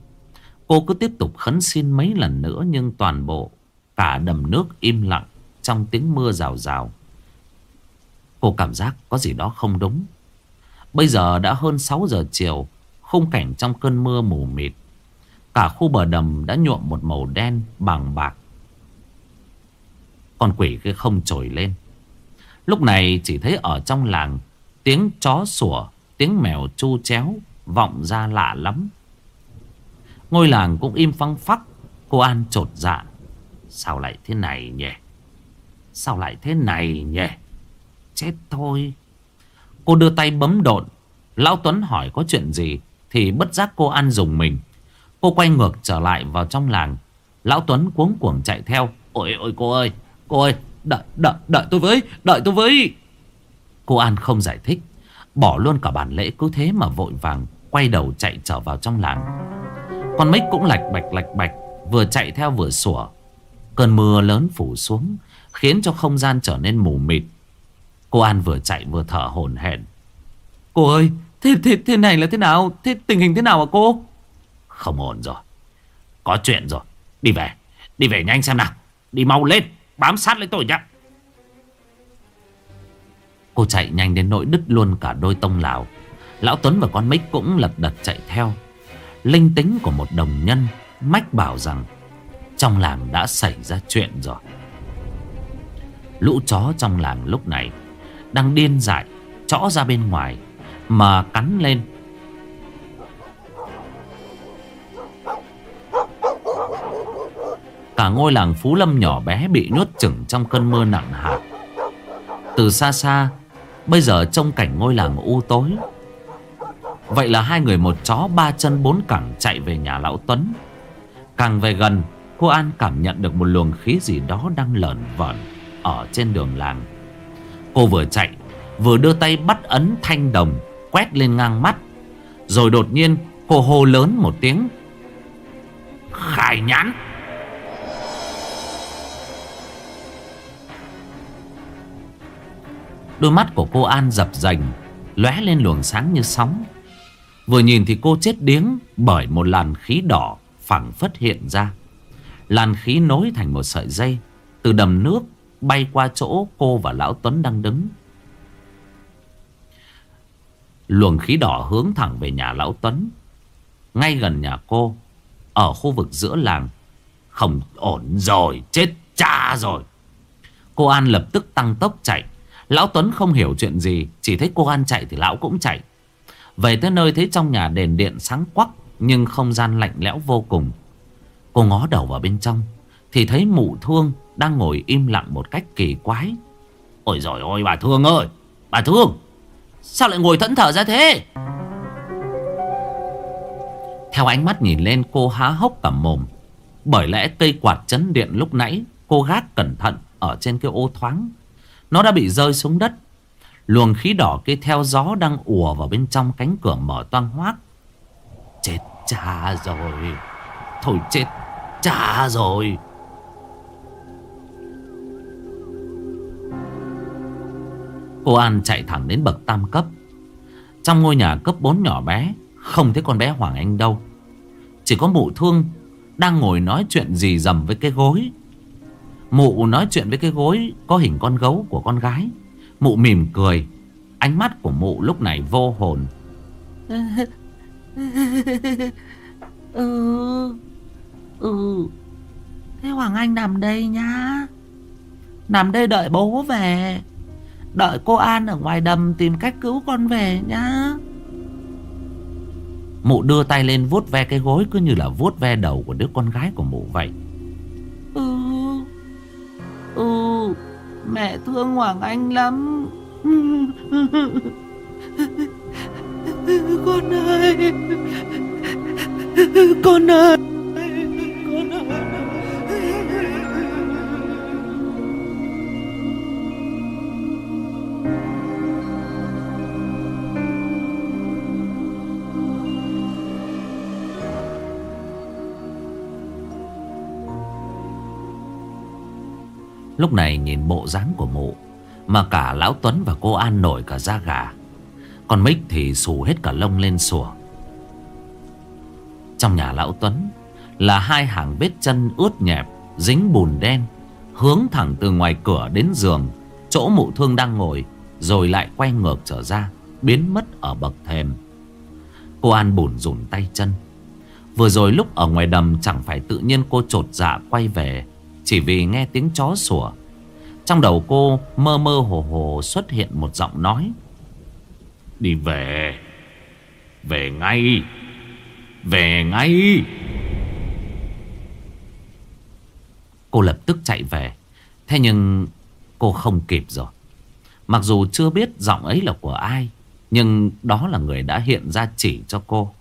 Cô cứ tiếp tục khấn xin mấy lần nữa Nhưng toàn bộ Cả đầm nước im lặng Trong tiếng mưa rào rào. Cô cảm giác có gì đó không đúng. Bây giờ đã hơn 6 giờ chiều, Khung cảnh trong cơn mưa mù mịt. Cả khu bờ đầm đã nhuộm một màu đen bằng bạc. Con quỷ kia không trồi lên. Lúc này chỉ thấy ở trong làng, Tiếng chó sủa, Tiếng mèo chu chéo Vọng ra lạ lắm. Ngôi làng cũng im phăng phắc, Cô An trột dạ. Sao lại thế này nhỉ? Sao lại thế này nhỉ? Chết thôi. Cô đưa tay bấm độn. Lão Tuấn hỏi có chuyện gì Thì bất giác cô An dùng mình. Cô quay ngược trở lại vào trong làng. Lão Tuấn cuống cuồng chạy theo. Ôi ôi cô ơi Cô ơi đợi, đợi, đợi tôi với Đợi tôi với. Cô An không giải thích Bỏ luôn cả bản lễ cứ thế mà vội vàng Quay đầu chạy trở vào trong làng. Con Mích cũng lạch bạch lạch bạch Vừa chạy theo vừa sủa. Cơn mưa lớn phủ xuống Khiến cho không gian trở nên mù mịt. Cô An vừa chạy vừa thở hổn hển. Cô ơi thế, thế, thế này là thế nào? Thế tình hình thế nào hả cô? Không ổn rồi. Có chuyện rồi. Đi về. Đi về nhanh xem nào. Đi mau lên. Bám sát lấy tôi nhá. Cô chạy nhanh đến nỗi đứt luôn cả đôi tông lào. Lão Tuấn và con Mích cũng lật đật chạy theo. Linh tính của một đồng nhân Mách bảo rằng Trong làng đã xảy ra chuyện rồi. Lũ chó trong làng lúc này Đang điên dại, Chó ra bên ngoài Mà cắn lên. Cả ngôi làng Phú Lâm nhỏ bé bị nuốt chửng trong cơn mưa nặng hạt. Từ xa xa, Bây giờ trông cảnh ngôi làng u tối. Vậy là hai người một chó ba chân bốn cẳng chạy về nhà lão Tuấn. Càng về gần, Cô An cảm nhận được một luồng khí gì đó đang lởn vởn Ở trên đường làng. Cô vừa chạy, Vừa đưa tay bắt ấn thanh đồng, Quét lên ngang mắt. Rồi đột nhiên, cô hô lớn một tiếng. Khải nhãn! Đôi mắt của cô An dập dành, lóe lên luồng sáng như sóng. Vừa nhìn thì cô chết điếng Bởi một làn khí đỏ phẳng phất hiện ra. Làn khí nối thành một sợi dây, Từ đầm nước bay qua chỗ cô và Lão Tuấn đang đứng. Luồng khí đỏ hướng thẳng về nhà Lão Tuấn. Ngay gần nhà cô, Ở khu vực giữa làng, Không ổn rồi, Chết cha rồi. Cô An lập tức tăng tốc chạy. Lão Tuấn không hiểu chuyện gì, Chỉ thấy cô An chạy thì lão cũng chạy. Về tới nơi thấy trong nhà đèn điện sáng quắc, Nhưng không gian lạnh lẽo vô cùng. Cô ngó đầu vào bên trong, Thì thấy mụ thương đang ngồi im lặng một cách kỳ quái. Ôi giời ơi, bà Thương ơi! Bà Thương! Sao lại ngồi thẫn thờ ra thế? Theo ánh mắt nhìn lên, cô há hốc cả mồm. Bởi lẽ cây quạt chấn điện lúc nãy, Cô gác cẩn thận ở trên cái ô thoáng. Nó đã bị rơi xuống đất. Luồng khí đỏ kia theo gió đang ùa vào bên trong cánh cửa mở toang hoác. Chết cha rồi. Thôi chết cha rồi. Cô An chạy thẳng đến bậc tam cấp. Trong ngôi nhà cấp 4 nhỏ bé, Không thấy con bé Hoàng Anh đâu. Chỉ có mụ thương Đang ngồi nói chuyện gì dầm với cái gối. Mụ nói chuyện với cái gối Có hình con gấu của con gái. Mụ mỉm cười. Ánh mắt của mụ lúc này vô hồn. *laughs* Ừ. Ừ. Thế Hoàng Anh nằm đây nhá. Nằm đây đợi bố về. Đợi cô An ở ngoài đầm tìm cách cứu con về nhá. Mụ đưa tay lên vuốt ve cái gối Cứ như là vuốt ve đầu của đứa con gái của mụ vậy Ừ Mẹ thương Hoàng Anh lắm. *laughs* Con ơi Con ơi Con ơi. Lúc này nhìn bộ dáng của mụ, Mà cả Lão Tuấn và cô An nổi cả da gà. Còn Mích thì xù hết cả lông lên sủa Trong nhà Lão Tuấn Là hai hàng vết chân ướt nhẹp, Dính bùn đen, Hướng thẳng từ ngoài cửa đến giường, Chỗ mụ thương đang ngồi, Rồi lại quay ngược trở ra, Biến mất ở bậc thềm. Cô An bùn rủn tay chân. Vừa rồi lúc ở ngoài đầm chẳng phải tự nhiên cô trột dạ quay về chỉ vì nghe tiếng chó sủa. Trong đầu cô mơ mơ hồ hồ xuất hiện một giọng nói. Đi về. Về ngay. Về ngay. Cô lập tức chạy về. Thế nhưng cô không kịp rồi. Mặc dù chưa biết giọng ấy là của ai Nhưng đó là người đã hiện ra chỉ cho cô.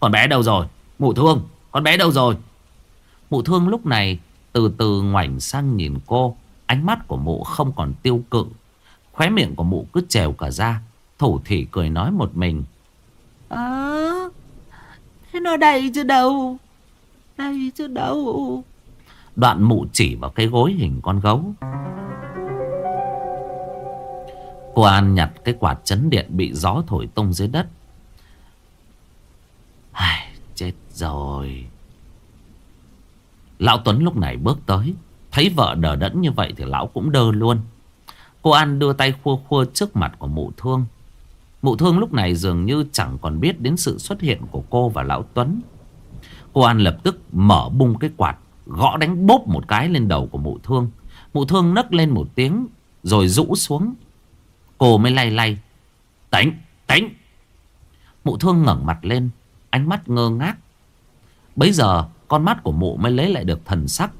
Con bé đâu rồi? Mụ thương Con bé đâu rồi? Mụ thương lúc này từ từ ngoảnh sang nhìn cô Ánh mắt của mụ không còn tiêu cự. Khóe miệng của mụ cứ trèo cả ra Thủ thỉ cười nói một mình. À Thế nó đây chứ đâu? Đây chứ đâu? Đoạn mụ chỉ vào cái gối hình con gấu. Cô An nhặt cái quạt chấn điện bị gió thổi tung dưới đất. Ai, Chết rồi Lão Tuấn lúc này bước tới. Thấy vợ đờ đẫn như vậy thì lão cũng đơ luôn. Cô An đưa tay khua khua trước mặt của mụ thương. Mụ thương lúc này dường như chẳng còn biết đến sự xuất hiện của cô và lão Tuấn. Cô An lập tức mở bung cái quạt Gõ đánh bốp một cái lên đầu của mụ thương. Mụ thương nấc lên một tiếng Rồi rũ xuống. Cô mới lay lay. Tính, tính Mụ thương ngẩng mặt lên Ánh mắt ngơ ngác. Bấy giờ con mắt của mụ mới lấy lại được thần sắc.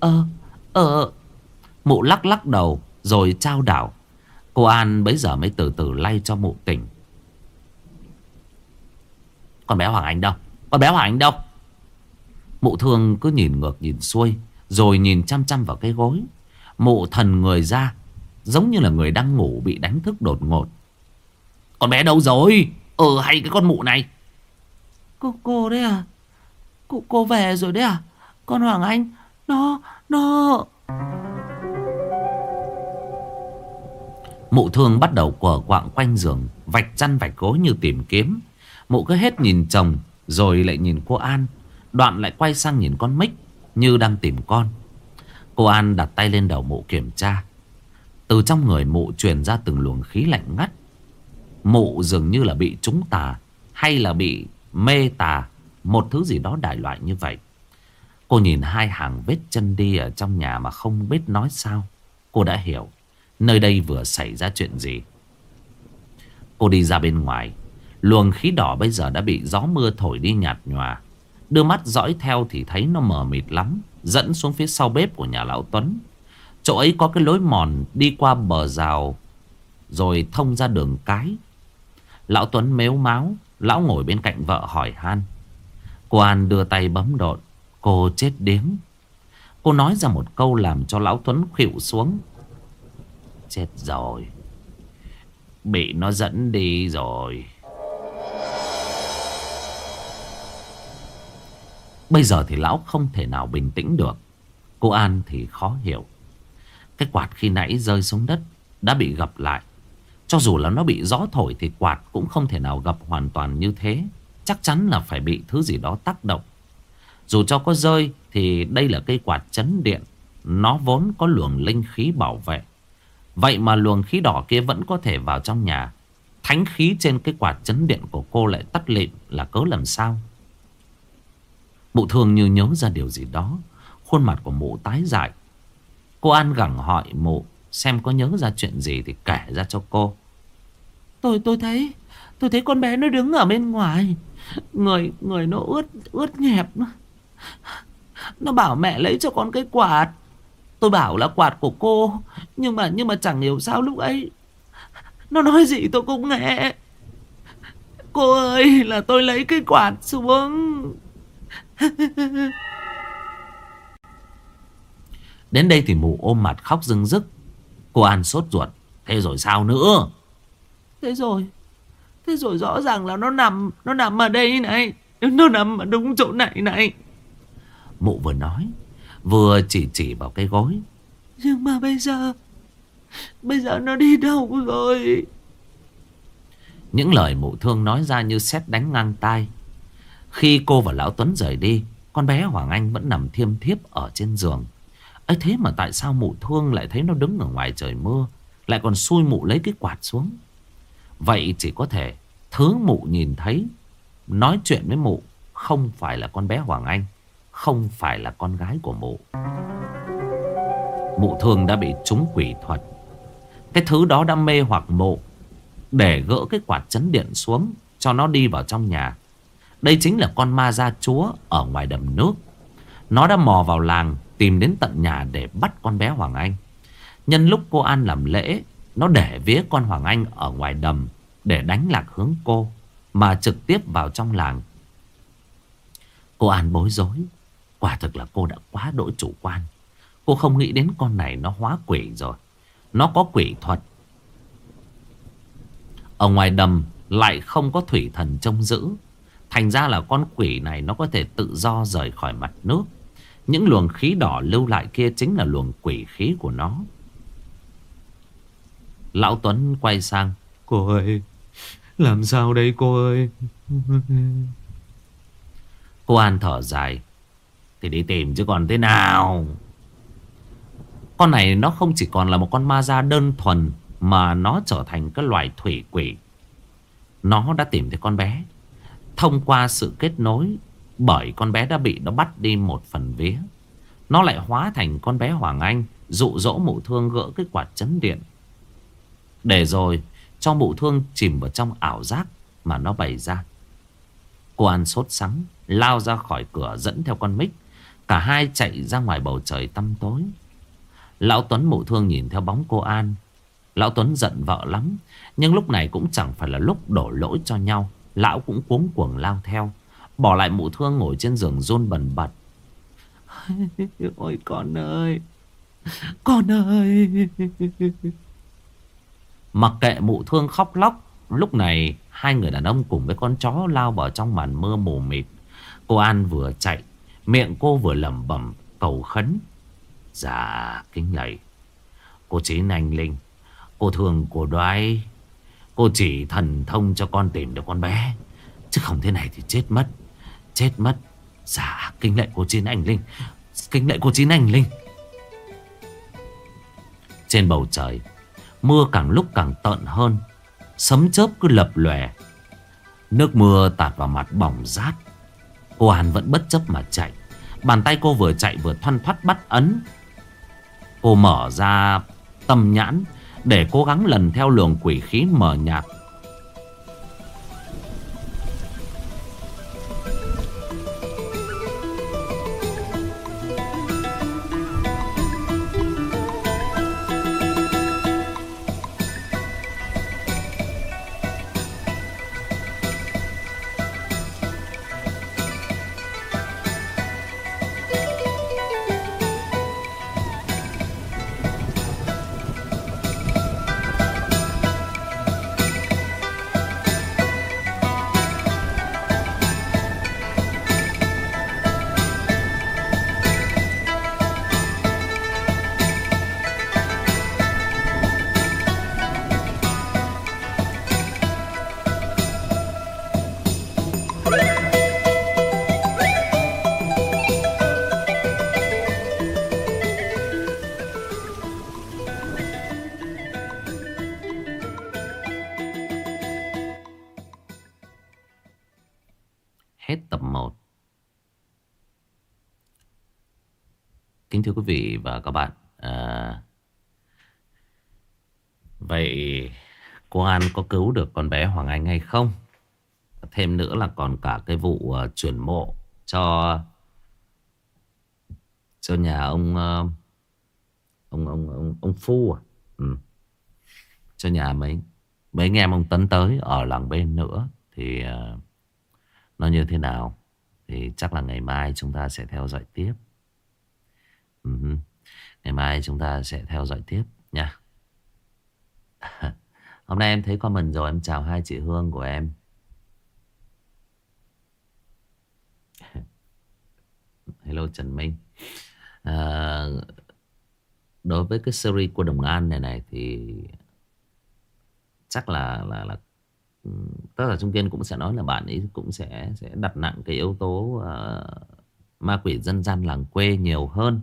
Ờ, ờ. Mụ lắc lắc đầu Rồi trao đảo. Cô An bấy giờ mới từ từ lay cho mụ tỉnh Con bé Hoàng Anh đâu? Con bé Hoàng Anh đâu? Mụ thương cứ nhìn ngược nhìn xuôi Rồi nhìn chăm chăm vào cái gối. Mụ thần người ra Giống như là người đang ngủ bị đánh thức đột ngột. Con bé đâu rồi? Ừ hay cái con mụ này. Cô, cô đấy à Cô, cô về rồi đấy à? Con Hoàng Anh Nó, nó Mụ thương bắt đầu quở quạng quanh giường Vạch chăn vạch gối như tìm kiếm. Mụ cứ hết nhìn chồng Rồi lại nhìn cô An. Đoạn lại quay sang nhìn con Mích Như đang tìm con. Cô An đặt tay lên đầu mụ kiểm tra. Từ trong người mụ truyền ra từng luồng khí lạnh ngắt. Mụ dường như là bị trúng tà Hay là bị mê tà. Một thứ gì đó đại loại như vậy. Cô nhìn hai hàng vết chân đi ở trong nhà mà không biết nói sao. Cô đã hiểu, Nơi đây vừa xảy ra chuyện gì. Cô đi ra bên ngoài. Luồng khí đỏ bây giờ đã bị gió mưa thổi đi nhạt nhòa. Đưa mắt dõi theo thì thấy nó mờ mịt lắm, Dẫn xuống phía sau bếp của nhà lão Tuấn. Chỗ ấy có cái lối mòn đi qua bờ rào, Rồi thông ra đường cái. Lão Tuấn mếu máu Lão ngồi bên cạnh vợ hỏi han. Cô An đưa tay bấm đột, Cô chết điếng. Cô nói ra một câu làm cho Lão Tuấn khịu xuống. Chết rồi. Bị nó dẫn đi rồi. Bây giờ thì lão không thể nào bình tĩnh được. Cô An thì khó hiểu. Cái quạt khi nãy rơi xuống đất Đã bị gập lại. Cho dù là nó bị gió thổi Thì quạt cũng không thể nào gập hoàn toàn như thế. Chắc chắn là phải bị thứ gì đó tác động. Dù cho có rơi Thì đây là cây quạt chấn điện. Nó vốn có luồng linh khí bảo vệ. Vậy mà luồng khí đỏ kia vẫn có thể vào trong nhà. Thánh khí trên cái quạt chấn điện của cô lại tắt lịm là cớ làm sao? Mụ thường như nhớ ra điều gì đó. Khuôn mặt của mụ tái dại. Cô An gẳng hỏi mụ Xem có nhớ ra chuyện gì thì kể ra cho cô. Tôi tôi thấy Tôi thấy con bé nó đứng ở bên ngoài. Người người nó ướt ướt nhẹp Nó. Bảo mẹ lấy cho con cái quạt. Tôi bảo là quạt của cô Nhưng mà nhưng mà chẳng hiểu sao lúc ấy Nó nói gì tôi cũng nghe. Cô ơi là tôi lấy cái quạt xuống. Đến đây thì mụ ôm mặt khóc rưng rức. Cô An sốt ruột. Thế rồi sao nữa? Thế rồi Thế rồi rõ ràng là nó nằm Nó nằm ở đây này. Nó nằm ở đúng chỗ này này. Mụ vừa nói Vừa chỉ chỉ vào cái gối. Nhưng mà bây giờ Bây giờ nó đi đâu rồi? Những lời mụ thương nói ra như sét đánh ngang tai. Khi cô và Lão Tuấn rời đi Con bé Hoàng Anh vẫn nằm thiêm thiếp ở trên giường. Ấy thế mà tại sao mụ thương lại thấy nó đứng ở ngoài trời mưa Lại còn xui mụ lấy cái quạt xuống Vậy chỉ có thể Thứ mụ nhìn thấy. Nói chuyện với mụ Không phải là con bé Hoàng Anh, Không phải là con gái của mụ. Mụ thường đã bị trúng quỷ thuật. Cái thứ đó đã mê hoặc mụ, Để gỡ cái quạt chấn điện xuống, Cho nó đi vào trong nhà. Đây chính là con ma gia chúa Ở ngoài đầm nước. Nó đã mò vào làng Tìm đến tận nhà để bắt con bé Hoàng Anh. Nhân lúc cô An làm lễ nó để vía con Hoàng Anh ở ngoài đầm Để đánh lạc hướng cô, Mà trực tiếp vào trong làng. Cô An bối rối. Quả thực là cô đã quá đỗi chủ quan. Cô không nghĩ đến con này nó hóa quỷ rồi. Nó có quỷ thuật. Ở ngoài đầm lại không có thủy thần trông giữ. Thành ra là con quỷ này nó có thể tự do rời khỏi mặt nước. Những luồng khí đỏ lưu lại kia chính là luồng quỷ khí của nó. Lão Tuấn quay sang. Cô ơi Làm sao đây cô ơi? Cô An thở dài. Thì đi tìm chứ còn thế nào? Con này nó không chỉ còn là một con ma da đơn thuần Mà nó trở thành cái loài thủy quỷ. Nó đã tìm thấy con bé. Thông qua sự kết nối Bởi con bé đã bị nó bắt đi một phần vía Nó lại hóa thành con bé Hoàng Anh Dụ dỗ mụ thương gỡ cái quạt chấn điện để rồi cho mụ thương chìm vào trong ảo giác mà nó bày ra. Cô An sốt sắng, lao ra khỏi cửa dẫn theo con mít. Cả hai chạy ra ngoài bầu trời tăm tối. Lão Tuấn mụ thương nhìn theo bóng cô An. Lão Tuấn giận vợ lắm. Nhưng lúc này cũng chẳng phải là lúc đổ lỗi cho nhau. Lão cũng cuống cuồng lao theo. Bỏ lại mụ thương ngồi trên giường run bần bật. *laughs* Ôi con ơi! Con ơi! Mặc kệ mụ thương khóc lóc. Lúc này hai người đàn ông cùng với con chó lao vào trong màn mưa mù mịt. Cô An vừa chạy. Miệng cô vừa lẩm bẩm cầu khấn. Dạ kính lạy. Cô Chín Anh Linh. Cô thương cô đoái. Cô chỉ thần thông cho con tìm được con bé. Chứ không thế này thì chết mất. Chết mất. Dạ kính lệ cô Chín Anh Linh. Kính lệ cô Chín Anh Linh. Trên bầu trời. Mưa càng lúc càng tợn hơn, Sấm chớp cứ lập lòe. Nước mưa tạt vào mặt bỏng rát. Cô Hàn vẫn bất chấp mà chạy. Bàn tay cô vừa chạy vừa thoăn thoát bắt ấn. Cô mở ra tâm nhãn Để cố gắng lần theo luồng quỷ khí mờ nhạt cả cái vụ uh, chuyển mộ cho cho nhà ông uh, ông ông ông ông Phu à? ừ. cho nhà mấy mấy anh em ông Tấn tới ở làng bên nữa thì uh, nó như thế nào thì chắc là ngày mai chúng ta sẽ theo dõi tiếp. Ừ. Ngày mai chúng ta sẽ theo dõi tiếp nha. *laughs* Hôm nay em thấy comment rồi em chào hai chị Hương của em. Hello Trần Minh. À, đối với cái series của Đồng An này này thì chắc là là là Tức là Trung Kiên cũng sẽ nói là bạn ấy cũng sẽ sẽ đặt nặng cái yếu tố uh, ma quỷ dân gian làng quê nhiều hơn.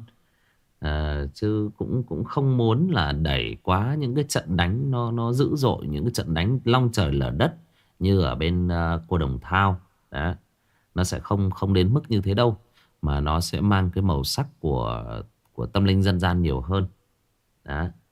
à, chứ cũng cũng không muốn là đẩy quá những cái trận đánh nó nó dữ dội những cái trận đánh long trời lở đất như ở bên à, uh, cô Đồng Thao đó nó sẽ không không đến mức như thế đâu mà nó sẽ mang cái màu sắc của của tâm linh dân gian nhiều hơn. Đó.